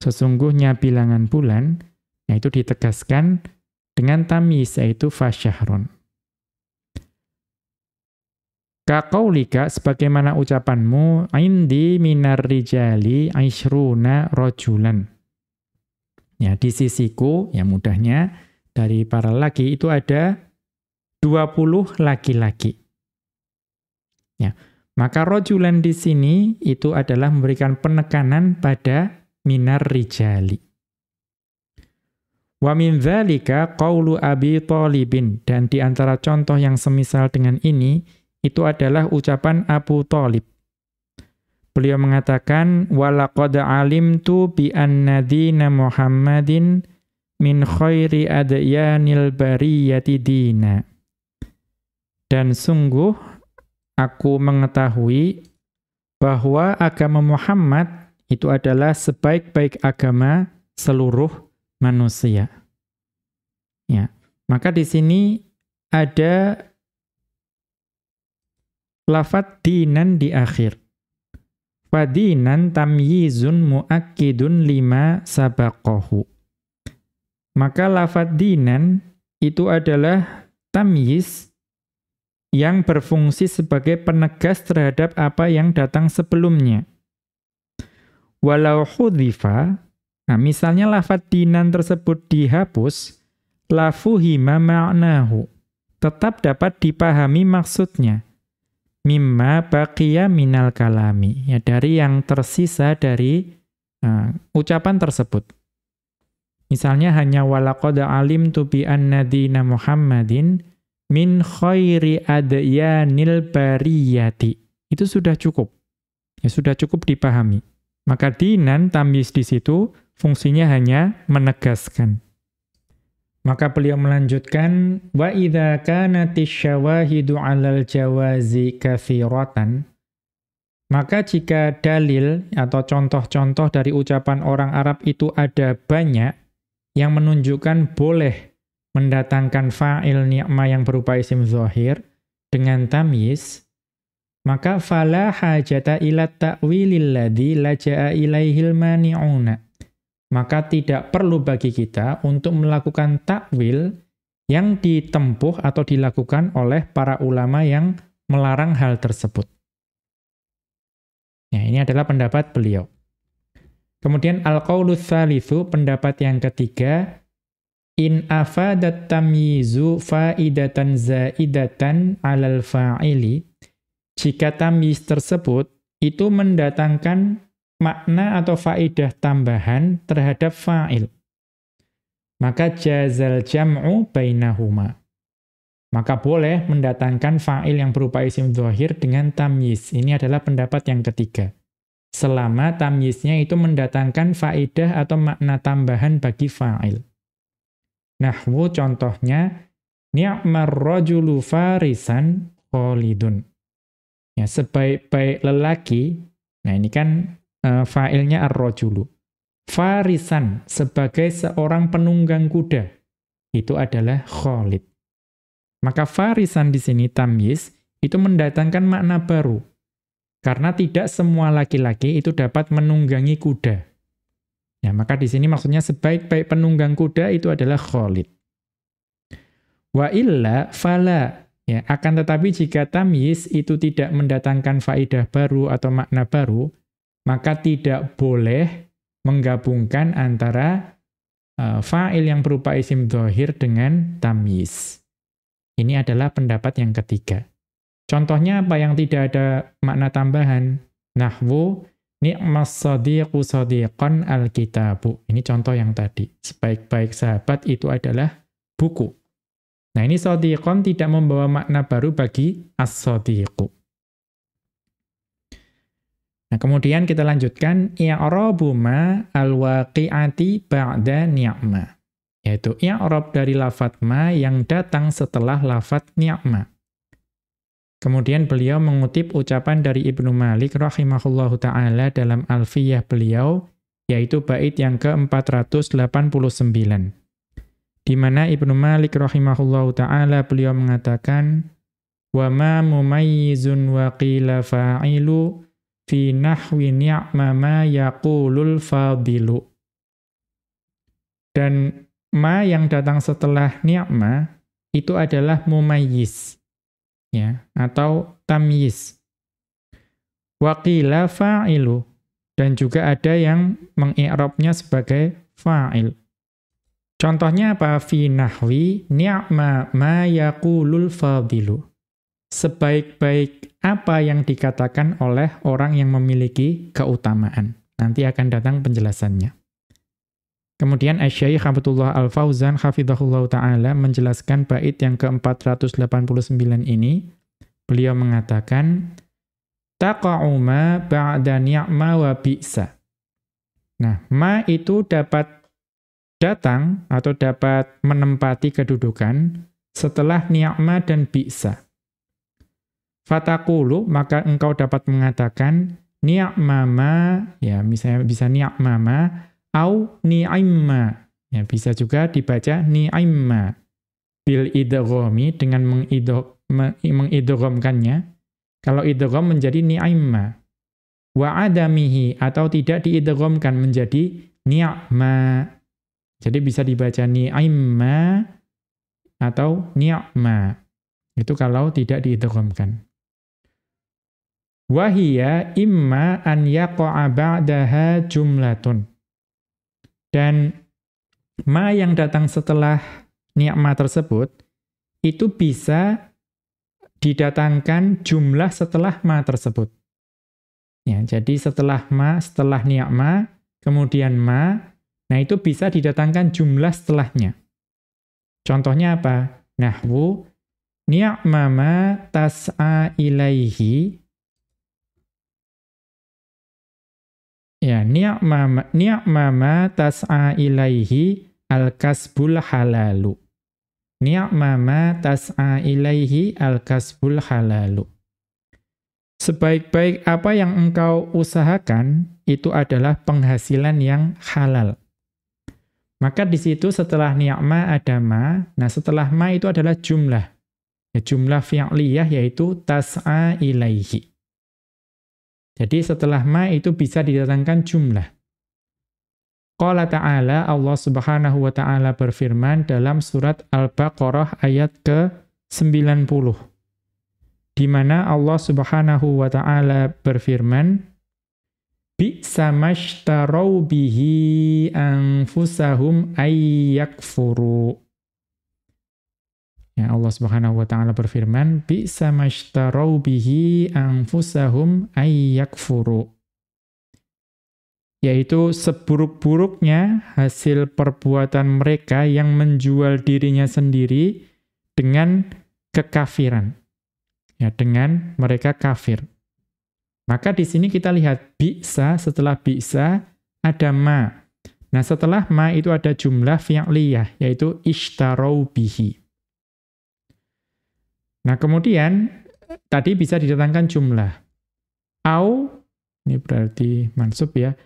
sesungguhnya bilangan bulan yaitu ditegaskan dengan tamis yaitu fasyahrun. Kaqaulika sebagaimana ucapanmu indi minar rijali aishruna rojulan. Ya, di sisiku, ya mudahnya, dari para laki itu ada 20 laki-laki. Ya. Maka rojulan di sini itu adalah memberikan penekanan pada minar rijali. Wa min dzalika qaulu Abi Thalibin dan di antara contoh yang semisal dengan ini itu adalah ucapan Abu Thalib. Beliau mengatakan alimtu bi anna dina Muhammadin min khairi adyanil bariyati dina. Dan sungguh aku mengetahui bahwa agama Muhammad itu adalah sebaik-baik agama seluruh manusia. Ya, maka di sini ada lafat dinan di akhir. Fadinan tamyizun muakkidun lima sabaqahu. Maka lafat dinan itu adalah tamyiz yang berfungsi sebagai penegas terhadap apa yang datang sebelumnya. Walau hudhifa, nah misalnya lafat dinan tersebut dihapus, lafuhima ma'nahu, tetap dapat dipahami maksudnya mimma baqiya minal kalami. Ya dari yang tersisa dari uh, ucapan tersebut. Misalnya hanya walaqad alim tu bi annadina muhammadin min khairi adyanil bariyati. Itu sudah cukup. Ya sudah cukup dipahami. Maka dinan tamyiz di situ fungsinya hanya menegaskan maka beliau melanjutkan wa idza kanatish syawahidu 'alal jawazi katsiratan maka jika dalil atau contoh-contoh dari ucapan orang Arab itu ada banyak yang menunjukkan boleh mendatangkan fa'il ni'ma yang berupa isim zahir dengan tamyiz maka fala hajata ila ta'wilil ladzi laja'a ilaihil mani'una maka tidak perlu bagi kita untuk melakukan takwil yang ditempuh atau dilakukan oleh para ulama yang melarang hal tersebut. Ya, ini adalah pendapat beliau. Kemudian al-qaulus tsalitsu pendapat yang ketiga in afadat tamyizu faidatan zaidatan 'alal fa'ili jika tamyiz tersebut itu mendatangkan makna atau faidah tambahan terhadap fa'il. Maka jazal jam'u bainahuma. Maka boleh mendatangkan fa'il yang berupa isim dhahir dengan tamyiz. Ini adalah pendapat yang ketiga. Selama tamyiznya itu mendatangkan faidah atau makna tambahan bagi fa'il. Nahwu contohnya, ni'mar rajulu farisan kholidun. Ya, sebaik-baik lelaki, nah ini kan uh, fa'ilnya ar-rajulu. Farisan sebagai seorang penunggang kuda itu adalah Khalid. Maka farisan di sini tamyiz itu mendatangkan makna baru. Karena tidak semua laki-laki itu dapat menunggangi kuda. Ya, maka di sini maksudnya sebaik-baik penunggang kuda itu adalah Khalid. Wa illa fala Ya, akan tetapi jika tamyiz itu tidak mendatangkan faidah baru atau makna baru, maka tidak boleh menggabungkan antara uh, fa'il yang berupa isim dhohir dengan tamyiz. Ini adalah pendapat yang ketiga. Contohnya apa yang tidak ada makna tambahan? Nahwu ni'mas sadiqu sadiqan alkitabu. Ini contoh yang tadi. Sebaik-baik sahabat itu adalah buku. Nah ini sadiqan tidak membawa makna baru bagi as-sadiqu. Nah, kemudian kita lanjutkan i'rabu ma al-waqi'ati ba'da ni'ma. Yaitu i'rab dari lafat ma yang datang setelah lafat ni'ma. Kemudian beliau mengutip ucapan dari Ibnu Malik rahimahullahu taala dalam Alfiyah beliau yaitu bait yang ke-489. Di mana Ibnu Malik rahimahullahu taala beliau mengatakan wa ma mumayyizun wa qila fa'ilu fi nahwi ni'ma ma yaqulul fadilu. Dan ma yang datang setelah ni'ma itu adalah mumayyiz ya atau tamyiz. Waqila fa'ilu dan juga ada yang mengi'rabnya sebagai fa'il. Contohnya apa? Fi nahwi ni'ma ma yaqulul fadilu. Sebaik-baik apa yang dikatakan oleh orang yang memiliki keutamaan. Nanti akan datang penjelasannya. Kemudian Asy-Syaikh Abdullah Al-Fauzan hafizahullah taala menjelaskan bait yang ke-489 ini. Beliau mengatakan taqa'u ma ba'da ni'ma wa bi'sa. Nah, ma itu dapat datang atau dapat menempati kedudukan setelah ni'ma dan bi'sa. Fatakulu, maka engkau dapat mengatakan ni'mama, ya misalnya bisa ni'mama, au ni'imma. Ya, bisa juga dibaca ni'imma. Bil idghami dengan mengidghamkannya. Kalau idgham menjadi ni'imma. Wa adamihi atau tidak diidghamkan menjadi ni'ma. Jadi bisa dibaca ni'imma atau ni'ma. Itu kalau tidak diidghamkan. Wahia imma an yaqa'a ba'daha jumlatun. Dan ma yang datang setelah ni'ma tersebut, itu bisa didatangkan jumlah setelah ma tersebut. Ya, jadi setelah ma, setelah ni'ma, kemudian ma, nah itu bisa didatangkan jumlah setelahnya. Contohnya apa? Nahwu ni'mama tas'a ilaihi Ya, ni'mama ni'mama tas'a ilaihi al-kasbul halalu. Ni'mama tas'a ilaihi al-kasbul halalu. Sebaik-baik apa yang engkau usahakan, itu adalah penghasilan yang halal. Maka di situ setelah ni'ma ada ma, nah setelah ma itu adalah jumlah. Ya, jumlah fi'liyah yaitu tas'a ilaihi. Jadi setelah ma itu bisa didatangkan jumlah. Qala ta'ala, Allah subhanahu wa ta'ala berfirman dalam surat Al-Baqarah ayat ke-90. Di mana Allah subhanahu wa ta'ala berfirman, Bi'sa mashtarau bihi anfusahum ayyakfuru. Ya Allah Subhanahu wa taala berfirman, "Bi'sa mashtarau bihi anfusahum ayyakfuru." Yaitu seburuk-buruknya hasil perbuatan mereka yang menjual dirinya sendiri dengan kekafiran. Ya, dengan mereka kafir. Maka di sini kita lihat bi'sa setelah bi'sa ada ma. Nah, setelah ma itu ada jumlah fi'liyah yaitu ishtarau bihi. Nah, kemudian tadi bisa didatangkan jumlah. Au, ini berarti mansub ya,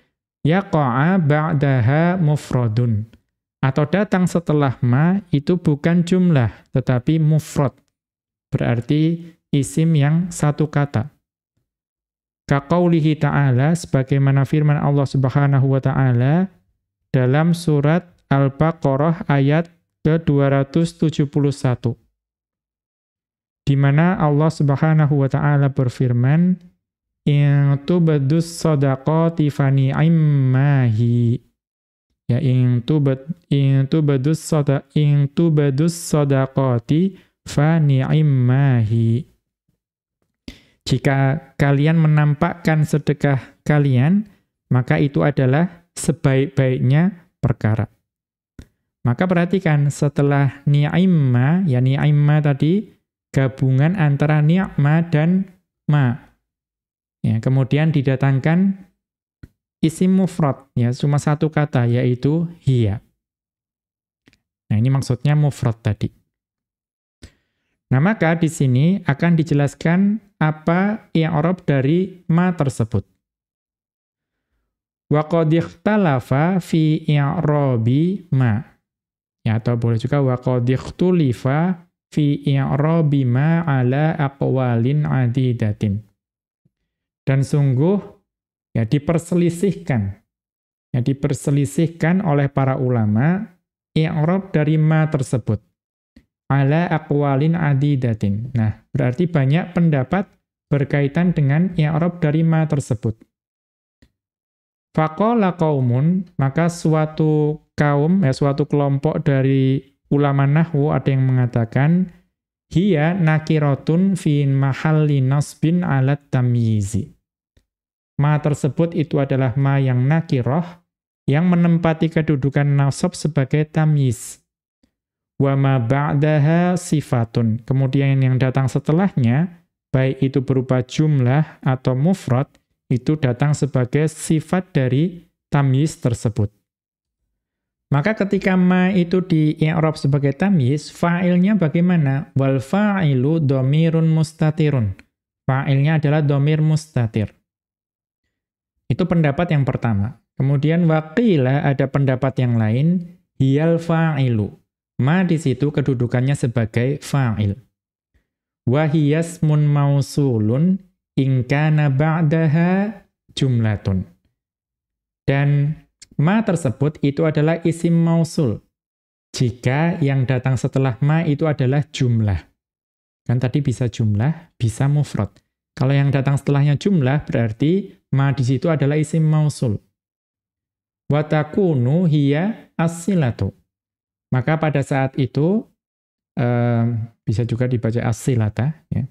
yaqa'a ba'daha mufradun. Atau datang setelah ma itu bukan jumlah, tetapi mufrad. Berarti isim yang satu kata. Kaqaulihi ta'ala, sebagaimana firman Allah subhanahu wa ta'ala, dalam surat Al-Baqarah ayat ke-271 di mana Allah Subhanahu wa taala berfirman in tubadus sadaqati fani immahi. Ya in tubad in tubadus sada in tubadus sadaqati fani immahi. Jika kalian menampakkan sedekah kalian maka itu adalah sebaik-baiknya perkara. Maka perhatikan setelah ni'imma ya ni'imma tadi gabungan antara ni'ma dan ma. Ya, kemudian didatangkan isim mufrad, ya, cuma satu kata, yaitu hiya. Nah, ini maksudnya mufrad tadi. Nah, maka di sini akan dijelaskan apa i'rab dari ma tersebut. Wa qad ikhtalafa fi i'rabi ma. Ya, atau boleh juga wa qad ikhtulifa fi i'rabi ma ala aqwalin adidatin. Dan sungguh ya diperselisihkan ya diperselisihkan oleh para ulama i'rab dari ma tersebut ala aqwalin adidatin. Nah, berarti banyak pendapat berkaitan dengan i'rab dari ma tersebut. Faqala qaumun, maka suatu kaum ya suatu kelompok dari ulama nahwu ada yang mengatakan hiya nakiratun fi mahalli nasbin alat tamyizi. Ma tersebut itu adalah ma yang nakiroh, yang menempati kedudukan nasab sebagai tamyiz. Wa ma ba'daha sifatun. Kemudian yang datang setelahnya, baik itu berupa jumlah atau mufrad, itu datang sebagai sifat dari tamyiz tersebut. Maka ketika ma itu di i'rab sebagai tamyiz, fa'ilnya bagaimana? Wal fa'ilu domirun mustatirun. Fa'ilnya adalah domir mustatir. Itu pendapat yang pertama. Kemudian waqila ada pendapat yang lain, hiyal fa'ilu. Ma di situ kedudukannya sebagai fa'il. Wahiyasmun mausulun ingkana ba'daha jumlatun. Dan Ma tersebut itu adalah isim mausul. Jika yang datang setelah ma itu adalah jumlah. Kan tadi bisa jumlah, bisa mufrad. Kalau yang datang setelahnya jumlah, berarti ma di situ adalah isim mausul. Watakunu hiya asilatu. Maka pada saat itu, uh, bisa juga dibaca asilata. Ya.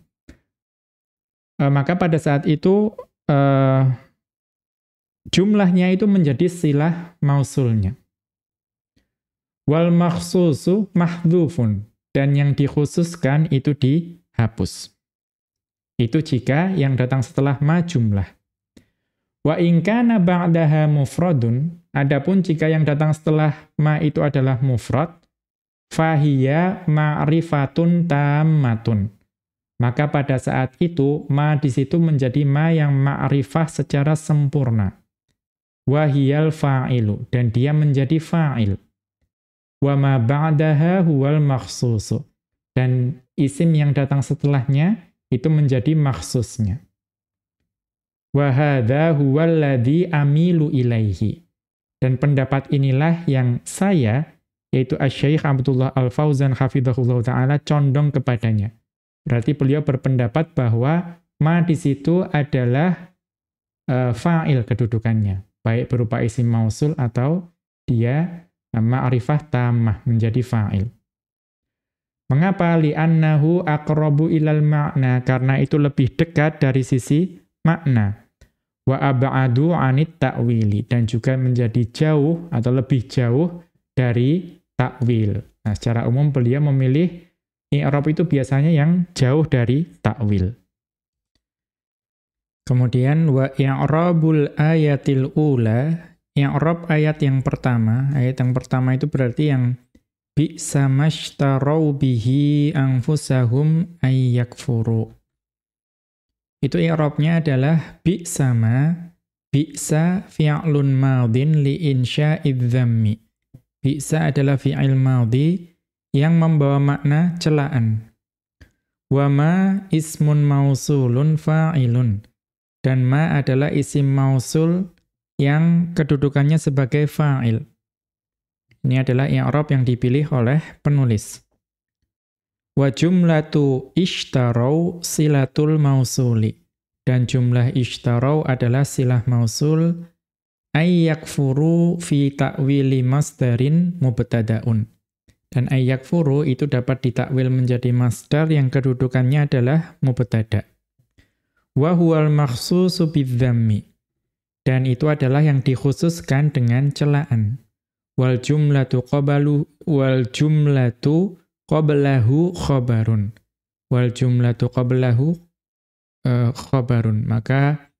Uh, maka pada saat itu, uh, jumlahnya itu menjadi silah mausulnya. Wal makhsusu mahdhufun dan yang dikhususkan itu dihapus. Itu jika yang datang setelah ma jumlah. Wa in kana ba'daha mufradun, adapun jika yang datang setelah ma itu adalah mufrad, fahiya ma'rifatun tammatun. Maka pada saat itu ma di situ menjadi ma yang ma'rifah secara sempurna wahiyal fa'ilu dan dia menjadi fa'il. Wa ma ba'daha huwal makhsusu. Dan isim yang datang setelahnya itu menjadi maksusnya. Wa hadha huwal ladzi amilu ilaihi. Dan pendapat inilah yang saya yaitu Asy-Syaikh Abdullah Al-Fauzan hafizahullah taala condong kepadanya. Berarti beliau berpendapat bahwa ma di situ adalah uh, fa'il kedudukannya baik berupa isim mausul atau dia ma'rifah tamah menjadi fa'il. Mengapa li'annahu aqrabu ilal ma'na? Karena itu lebih dekat dari sisi makna. Wa ab'adu 'anit ta'wili dan juga menjadi jauh atau lebih jauh dari takwil. Nah, secara umum beliau memilih i'rab itu biasanya yang jauh dari takwil. Kemudian wa i'rabul ayatil ula, i'rab ayat yang pertama, ayat yang pertama itu berarti yang bi'sa mashtarau bihi anfusahum ayyakfuru. Itu i'rabnya adalah bi'sa ma, bi'sa fi'lun madin li insya'idh dhammi. Bi'sa adalah fi'il madhi yang membawa makna celaan. Wa ma ismun mausulun fa'ilun dan ma adalah isim mausul yang kedudukannya sebagai fa'il. Ini adalah i'rab yang dipilih oleh penulis. Wa jumlatu ishtarau silatul mausuli. Dan jumlah ishtarau adalah silah mausul ayyakfuru fi ta'wili masdarin mubtada'un. Dan ayyakfuru itu dapat ditakwil menjadi masdar yang kedudukannya adalah mubtada' wa huwal makhsusu bidzammi. Dan itu adalah yang dikhususkan dengan celaan. Wal jumlatu qabalu wal jumlatu qablahu khabarun. Wal jumlatu qablahu uh, khabarun. Maka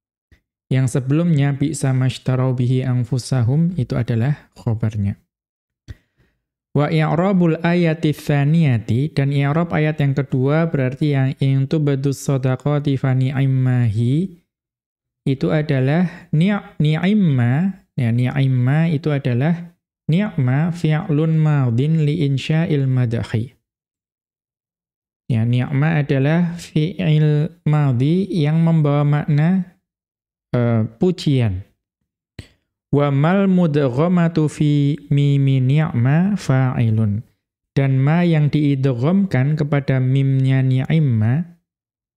yang sebelumnya bi'sa mashtarau bihi anfusahum itu adalah khabarnya. Wa i'rabul ayati tsaniyati dan i'rab ayat yang kedua berarti yang intu badus shadaqati fa itu adalah ni'imma ya ni'imma itu adalah ni'ma fi'lun madin li insya'il madhi. Ya ni'ma adalah fi'il madhi yang membawa makna uh, pujian. Wa mal mudghamatu fi mimi ni'ma fa'ilun. Dan ma yang diidghamkan kepada mimnya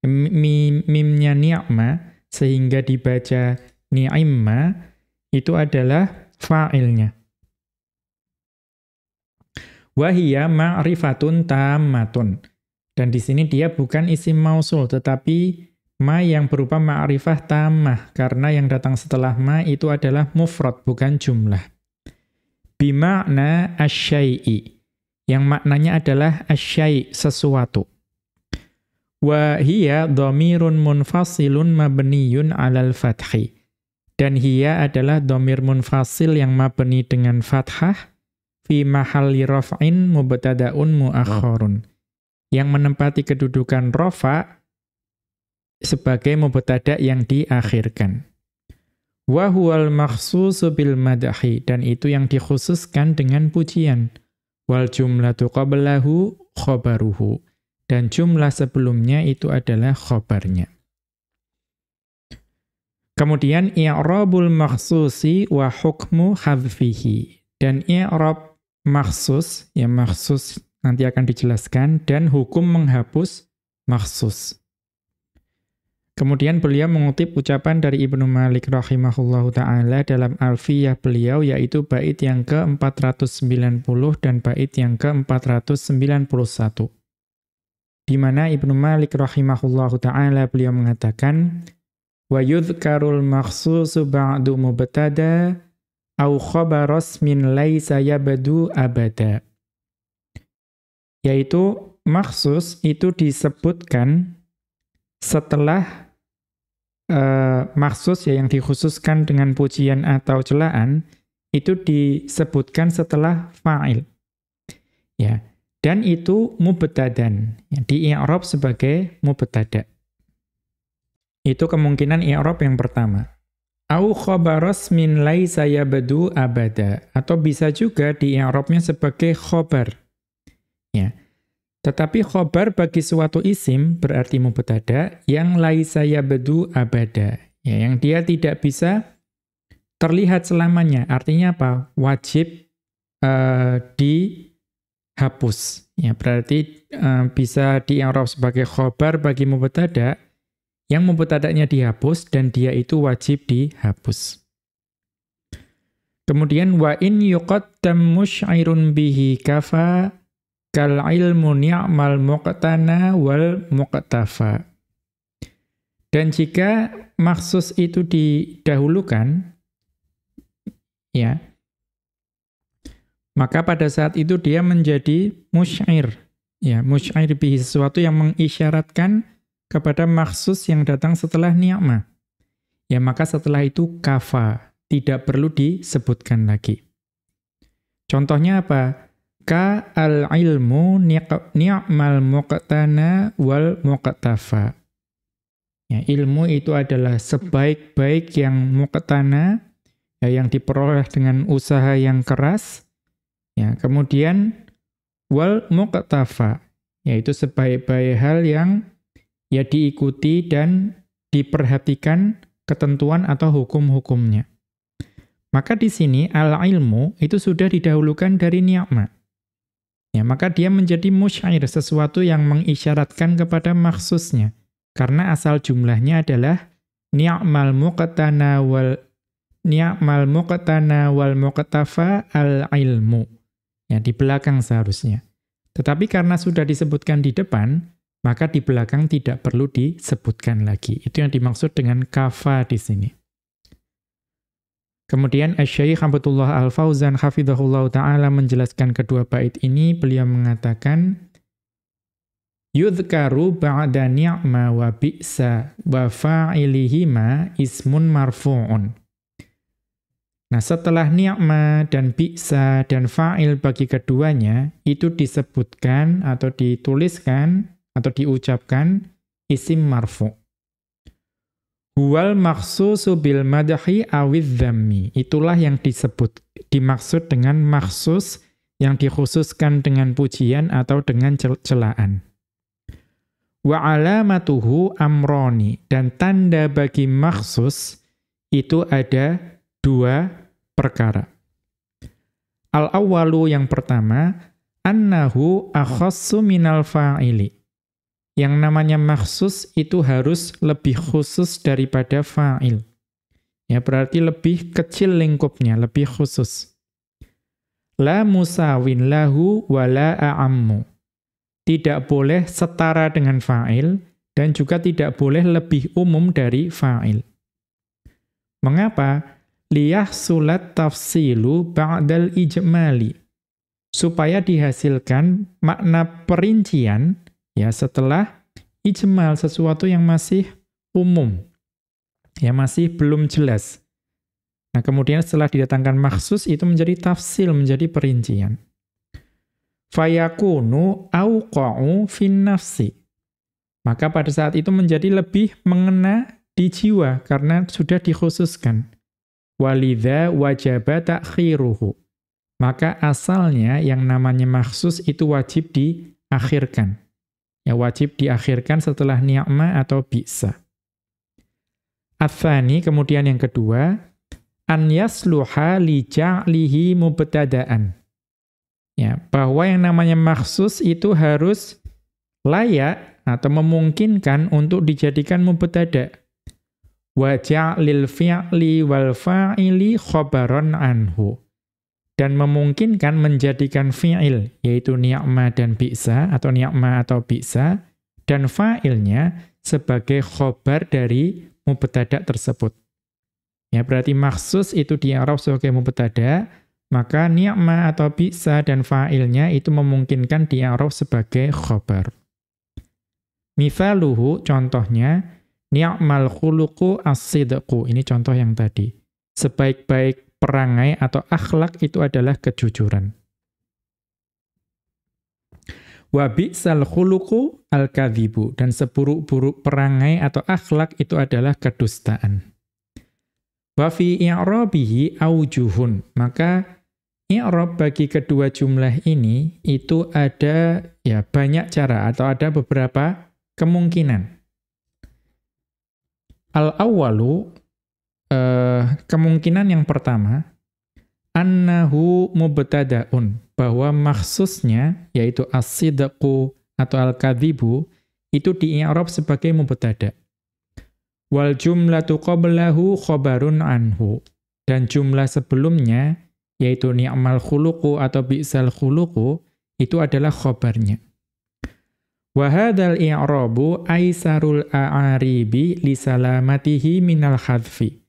mim, mimnya ni'ma, sehingga dibaca ni'imma, itu adalah fa'ilnya. Wahia ma'rifatun tammatun. Dan di sini dia bukan isim mausul, tetapi ma yang berupa ma'rifah tamah. Karena yang datang setelah ma itu adalah mufrad, bukan jumlah. Bima'na asyai'i. Yang maknanya adalah asyai' sesuatu. Wa hiya dhamirun munfasilun mabniyun 'alal fathi. Dan hiya adalah dhamir munfasil yang mabni dengan fathah fi mahalli raf'in mubtada'un muakhkharun. Yang menempati kedudukan rafa sebagai mubtada' yang diakhirkan. Wa huwal makhsusu bil madhi dan itu yang dikhususkan dengan pujian. Wal jumlatu qablahu khabaruhu dan jumlah sebelumnya itu adalah khobarnya. Kemudian i'rabul makhsusi wa hukmu hadfihi. Dan i'rab maksus, ya maksus nanti akan dijelaskan, dan hukum menghapus maksus. Kemudian beliau mengutip ucapan dari Ibnu Malik rahimahullahu taala dalam Alfiyah beliau yaitu bait yang ke-490 dan bait yang ke-491 di mana Ibnu Malik rahimahullahu taala beliau mengatakan wa yudhkarul makhsusu ba'du mubtada au khabaras min laisa yabdu abada. Yaitu maksus itu disebutkan setelah uh, maksus ya yang dikhususkan dengan pujian atau celaan itu disebutkan setelah fa'il ya dan itu mubtadan. Ya, di i'rab sebagai mubtada. Itu kemungkinan i'rab yang pertama. Au khabaras min laisa yabdu abada atau bisa juga di i'rabnya sebagai khobar. Ya. Tetapi khobar bagi suatu isim berarti mubtada yang laisa yabdu abada. Ya, yang dia tidak bisa terlihat selamanya. Artinya apa? Wajib uh, di hapus. Ya, berarti uh, bisa di'araf sebagai khobar bagi mubtada yang mubtada'nya dihapus dan dia itu wajib dihapus. Kemudian wa in yuqaddam musy'irun bihi kafa kal ilmu ni'mal muqtana wal muqtafa. Dan jika maksus itu didahulukan ya maka pada saat itu dia menjadi musyair. Ya, musyair bihi sesuatu yang mengisyaratkan kepada maksus yang datang setelah ni'mah. Ya, maka setelah itu kafa, tidak perlu disebutkan lagi. Contohnya apa? Ka al-ilmu ni'mal muqtana wal muqtafa. Ya, ilmu itu adalah sebaik-baik yang muqtana, ya, yang diperoleh dengan usaha yang keras, Ya, kemudian wal muqtafa yaitu sebaik-baik hal yang ya diikuti dan diperhatikan ketentuan atau hukum-hukumnya. Maka di sini al-ilmu itu sudah didahulukan dari ni'mah. Ya, maka dia menjadi musyair, sesuatu yang mengisyaratkan kepada maksusnya. Karena asal jumlahnya adalah ni'mal muqtana wal ni'mal muqtana wal muqtafa al-ilmu. Ya, di belakang seharusnya. Tetapi karena sudah disebutkan di depan, maka di belakang tidak perlu disebutkan lagi. Itu yang dimaksud dengan kafa di sini. Kemudian Asy-Syaikh Abdullah Al-Fauzan hafizahullah taala menjelaskan kedua bait ini, beliau mengatakan Yudhkaru ba'da ni'ma wa bi'sa wa fa'ilihima ismun marfu'un. Nah, setelah ni'ma dan bi'sa dan fa'il bagi keduanya, itu disebutkan atau dituliskan atau diucapkan isim marfu. Huwal maksusu bil madahi awid dhammi. Itulah yang disebut, dimaksud dengan maksus yang dikhususkan dengan pujian atau dengan celaan. Wa alamatuhu amroni. Dan tanda bagi maksus itu ada dua perkara. Al-awwalu yang pertama, annahu akhassu minal fa'ili. Yang namanya maksus itu harus lebih khusus daripada fa'il. Ya, berarti lebih kecil lingkupnya, lebih khusus. La musawin lahu wa la a'ammu. tidak boleh setara dengan fa'il, dan juga tidak boleh lebih umum dari fa'il. Mengapa? Liyah sulat tafsilu ba'dal ijmali. Supaya dihasilkan makna perincian ya setelah ijmal sesuatu yang masih umum. Ya masih belum jelas. Nah, kemudian setelah didatangkan maksus itu menjadi tafsil, menjadi perincian. Fayakunu auqa'u fin nafsi. Maka pada saat itu menjadi lebih mengena di jiwa karena sudah dikhususkan. Walidha wajaba ta'khiruhu. Maka asalnya yang namanya maksus itu wajib diakhirkan. Ya wajib diakhirkan setelah ni'ma atau bisa. Athani kemudian yang kedua, an yasluha li ja'lihi mubtada'an. Ya, bahwa yang namanya maksus itu harus layak atau memungkinkan untuk dijadikan mubtada. Wa ja'lil fi'li wal fa'ili khabaron anhu. Dan memungkinkan menjadikan fi'il, yaitu ni'ma dan bi'sa, atau ni'ma atau bi'sa, dan fa'ilnya sebagai khobar dari mubtada tersebut. Ya, berarti maksus itu di Arab sebagai mubtada, maka ni'ma atau bi'sa dan fa'ilnya itu memungkinkan di Arab sebagai khobar. Mithaluhu contohnya ni'mal khuluqu as-sidqu. Ini contoh yang tadi. Sebaik-baik perangai atau akhlak itu adalah kejujuran. Wa bi'sal khuluqu al-kadhibu dan seburuk-buruk perangai atau akhlak itu adalah kedustaan. Wa fi i'rabihi aujuhun. Maka i'rab bagi kedua jumlah ini itu ada ya banyak cara atau ada beberapa kemungkinan. Al-awwalu, uh, kemungkinan yang pertama, annahu mubtada'un, bahwa maksusnya, yaitu as-sidqu atau al-kadhibu, itu di sebagai mubtada. Wal jumlatu qablahu khobarun anhu. Dan jumlah sebelumnya, yaitu ni'mal khuluqu atau bi'sal khuluqu, itu adalah khobarnya. Wahadal i'rabu aisarul a'aribi li salamatihi minal hadfi.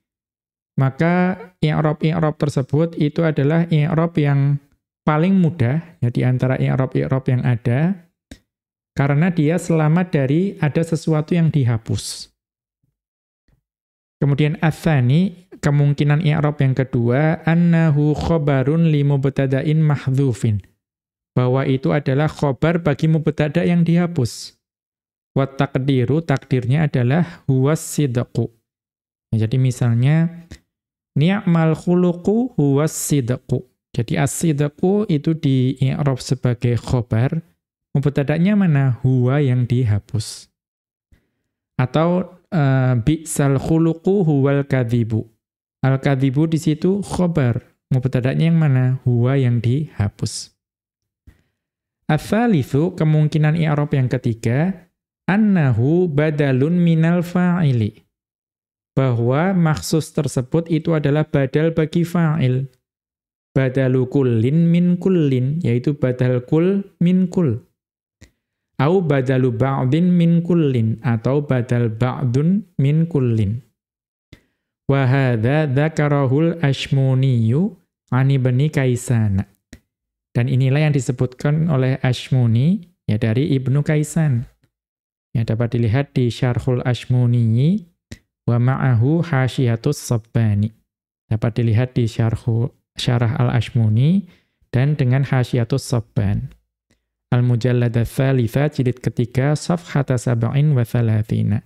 Maka i'rab-i'rab tersebut itu adalah i'rab yang paling mudah ya di antara i'rab-i'rab yang ada karena dia selamat dari ada sesuatu yang dihapus. Kemudian athani kemungkinan i'rab yang kedua annahu khabarun li mubtada'in bahwa itu adalah khobar bagi mubtada yang dihapus. Wat takdiru, takdirnya adalah huwas sidqu. Jadi misalnya, ni'mal khuluqu huwas sidqu. Jadi as-sidqu itu di i'rab sebagai khobar, mubtada'nya mana? Huwa yang dihapus. Atau uh, bi'sal khuluqu huwal kadhibu. Al-kadhibu di situ khobar. Mubtada'nya yang mana? Huwa yang dihapus. Atsalitsu kemungkinan i'rab yang ketiga annahu badalun minal fa'ili. Bahwa maksus tersebut itu adalah badal bagi fa'il. Badalu kullin min kullin, yaitu badal kul min kul. Au badalu ba'din min kullin, atau badal ba'dun min kullin. Wahada dzakarahul ashmuniyu ani bani kaisana. Dan inilah yang disebutkan oleh Ashmuni ya dari Ibnu Kaisan. Ya dapat dilihat di Syarhul Ashmuni wa ma'ahu hasyiatus Sabbani. Dapat dilihat di Syarhu, Syarah Al-Ashmuni dan dengan hasyiatus Sabban. Al-Mujallad Thalitha jilid ketiga safhata sab'in wa thalathina.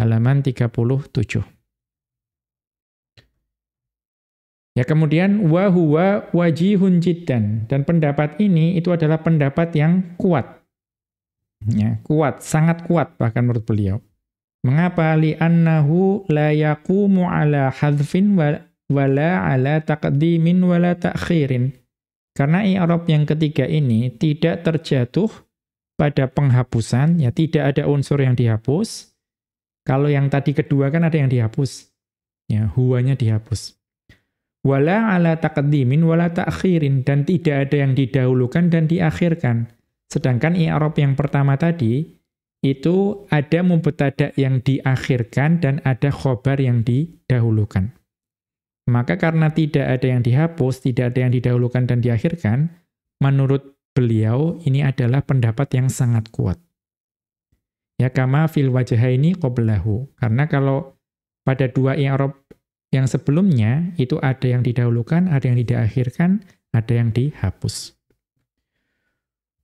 Halaman 37. Ya kemudian wa huwa wajihun jiddan dan pendapat ini itu adalah pendapat yang kuat. Ya, kuat, sangat kuat bahkan menurut beliau. Mengapa li annahu la yaqumu ala hadfin wa wala ala taqdimin wala ta'khirin. Karena i'rab yang ketiga ini tidak terjatuh pada penghapusan, ya tidak ada unsur yang dihapus. Kalau yang tadi kedua kan ada yang dihapus. Ya, huwanya dihapus wala ala taqdimin wala ta'khirin dan tidak ada yang didahulukan dan diakhirkan Sedangkan i'rab yang pertama tadi itu ada mubtada yang diakhirkan dan ada khobar yang didahulukan. Maka karena tidak ada yang dihapus, tidak ada yang didahulukan dan diakhirkan, menurut beliau ini adalah pendapat yang sangat kuat. Ya kama fil wajhaini qablahu. Karena kalau pada dua i'rab yang sebelumnya itu ada yang didahulukan, ada yang diakhirkan, ada yang dihapus.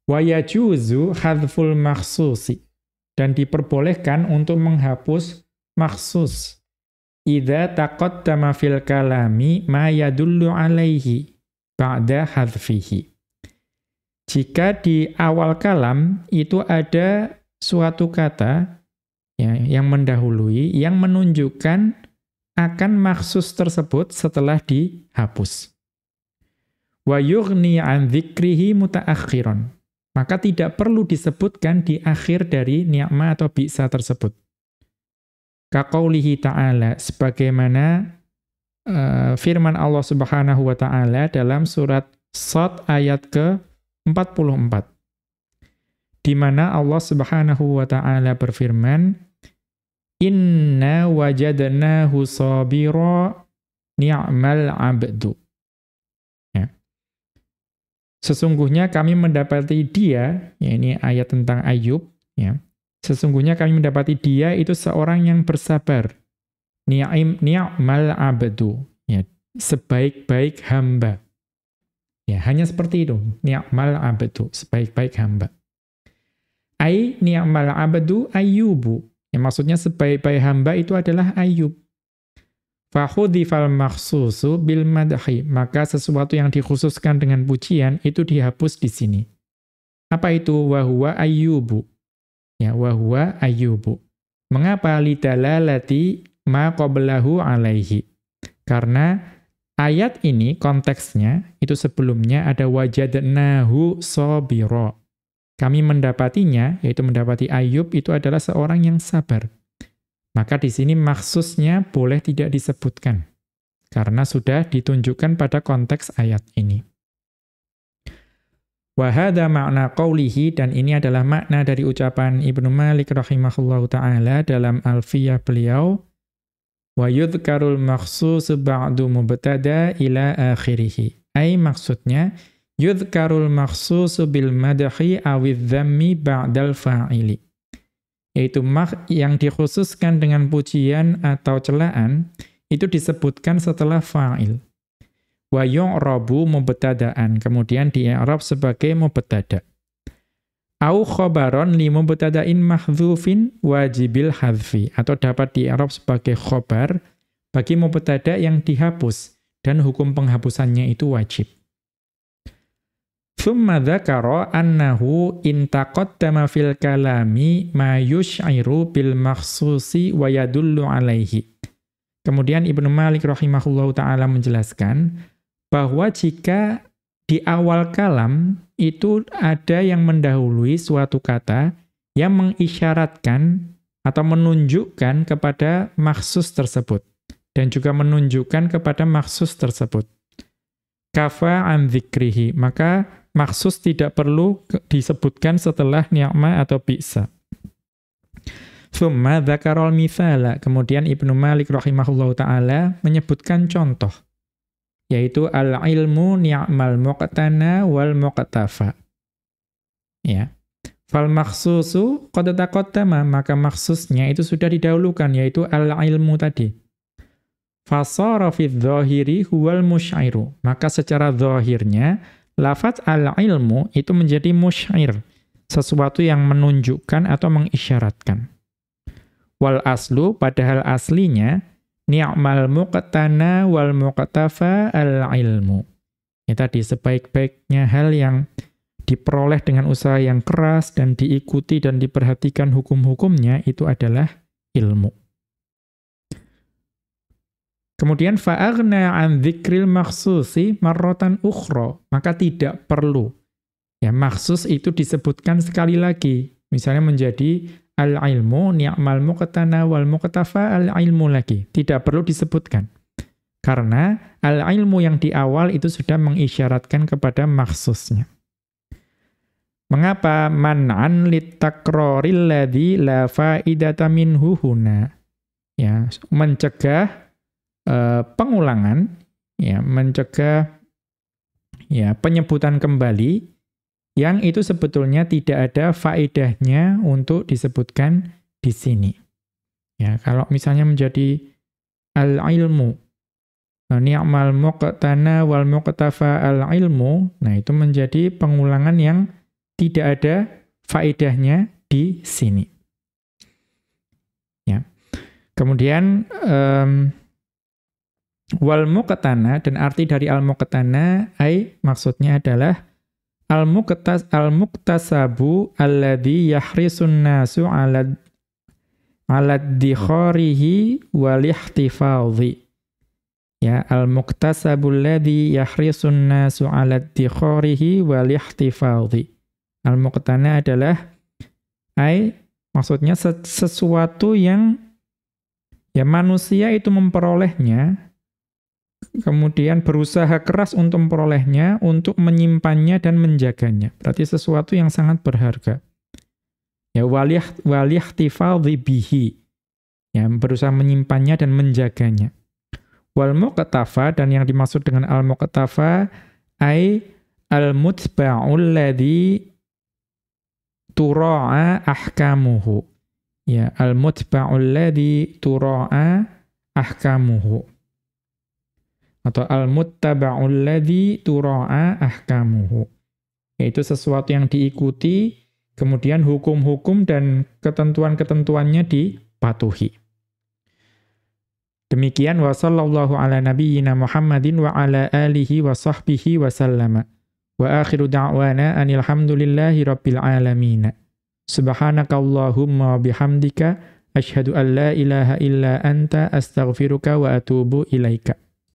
Wa yajuzu hadful makhsusi. Dan diperbolehkan untuk menghapus maksus. Idza taqaddama fil kalami ma yadullu alaihi ba'da hadfihi. Jika di awal kalam itu ada suatu kata ya, yang mendahului, yang menunjukkan akan maksus tersebut setelah dihapus. Wa yughni an dzikrihi mutaakhiron. Maka tidak perlu disebutkan di akhir dari ni'ma atau bisa tersebut. Kaqaulihi ta'ala sebagaimana uh, firman Allah Subhanahu wa taala dalam surat Sad ayat ke-44. Di mana Allah Subhanahu wa taala berfirman, Inna wajadnahu sabira ni'mal abdu. Ya. Sesungguhnya kami mendapati dia, ya ini ayat tentang Ayub, ya. Sesungguhnya kami mendapati dia itu seorang yang bersabar. Ni'im ni'mal abdu, ya. Sebaik-baik hamba. Ya, hanya seperti itu. Ni'mal abdu, sebaik-baik hamba. Ai ni'mal abdu ayyubu yang maksudnya sebaik-baik hamba itu adalah Ayub. Fahudhifal makhsusu bil madhi. Maka sesuatu yang dikhususkan dengan pujian itu dihapus di sini. Apa itu? Wahuwa ayyubu. Ya, wahuwa ayyubu. Mengapa lidalalati ma qablahu alaihi? Karena ayat ini konteksnya itu sebelumnya ada wajadnahu sabira. Kami mendapatinya, yaitu mendapati Ayub itu adalah seorang yang sabar. Maka di sini maksusnya boleh tidak disebutkan. Karena sudah ditunjukkan pada konteks ayat ini. Wahada makna qawlihi, dan ini adalah makna dari ucapan Ibnu Malik rahimahullahu ta'ala dalam alfiyah beliau, yudhkarul maksusu ba'du mubtada ila akhirihi. Ay maksudnya, yudhkarul makhsusu bil madhi awidh ba'dal fa'ili. Yaitu yang dikhususkan dengan pujian atau celaan, itu disebutkan setelah fa'il. Wa yu'rabu mubtada'an, kemudian di i'rab sebagai mubtada'. Au khobaron li mubtada'in mahdhufin wajibil hadfi, atau dapat di i'rab sebagai khobar bagi mubtada' yang dihapus, dan hukum penghapusannya itu wajib. Thumma dzakara annahu intaqaddama fil kalami ma yush'iru bil makhsusi wa yadullu alaihi. Kemudian Ibnu Malik rahimahullahu taala menjelaskan bahwa jika di awal kalam itu ada yang mendahului suatu kata yang mengisyaratkan atau menunjukkan kepada maksus tersebut dan juga menunjukkan kepada maksus tersebut. Kafa an maka maksus tidak perlu disebutkan setelah ni'ma atau bi'sa. Thumma dzakarol mithala. Kemudian Ibnu Malik rahimahullahu taala menyebutkan contoh yaitu al-ilmu ni'mal muqtana wal muqtafa. Ya. Fal maksusu qad taqaddama, maka maksusnya itu sudah didahulukan yaitu al-ilmu tadi. Fasara fi dzahiri huwal musyairu. Maka secara zahirnya Lafaz al-ilmu itu menjadi musyair, sesuatu yang menunjukkan atau mengisyaratkan. Wal aslu, padahal aslinya, ni'mal muqtana wal muqtafa al-ilmu. Ini tadi sebaik-baiknya hal yang diperoleh dengan usaha yang keras dan diikuti dan diperhatikan hukum-hukumnya itu adalah ilmu. Kemudian fa'aghna an dzikril makhsusi marratan ukhra, maka tidak perlu ya maksus itu disebutkan sekali lagi. Misalnya menjadi al-ilmu ni'mal muqtana wal muqtafa al-ilmu lagi. Tidak perlu disebutkan. Karena al-ilmu yang di awal itu sudah mengisyaratkan kepada maksusnya. Mengapa man'an litakroril ladzi la fa'idata minhu huna? Ya, mencegah uh, pengulangan, ya, mencegah ya penyebutan kembali yang itu sebetulnya tidak ada faedahnya untuk disebutkan di sini. Ya, kalau misalnya menjadi al-ilmu ni'mal muqtana wal muqtafa al-ilmu, nah itu menjadi pengulangan yang tidak ada faedahnya di sini. Ya. Kemudian um, wal muqtana dan arti dari al muqtana ai maksudnya adalah al muqtas al muqtasabu alladhi yahrisun nasu ala ala dikharihi wal ihtifadhi ya al muqtasabul ladhi yahrisun nasu ala dikharihi wal ihtifadhi Al-muqtana adalah ai maksudnya sesuatu yang ya manusia itu memperolehnya kemudian berusaha keras untuk memperolehnya, untuk menyimpannya dan menjaganya. Berarti sesuatu yang sangat berharga. Ya walih walihtifadhi bihi. Ya, berusaha menyimpannya dan menjaganya. Wal muqtafa dan yang dimaksud dengan al muqtafa ai al mutba'ul ladzi tura'a ahkamuhu. Ya, al-mutba'ul ladzi tura'a ahkamuhu. Atau al-muttaba'ul ladzi tura'a ahkamuhu. Yaitu sesuatu yang diikuti, kemudian hukum-hukum dan ketentuan-ketentuannya dipatuhi. Demikian wa sallallahu ala nabiyyina Muhammadin wa ala alihi wa sahbihi wa sallama. Wa akhiru da'wana anil hamdulillahi rabbil alamin. Subhanakallahumma bihamdika asyhadu an la ilaha illa anta astaghfiruka wa atubu ilaika.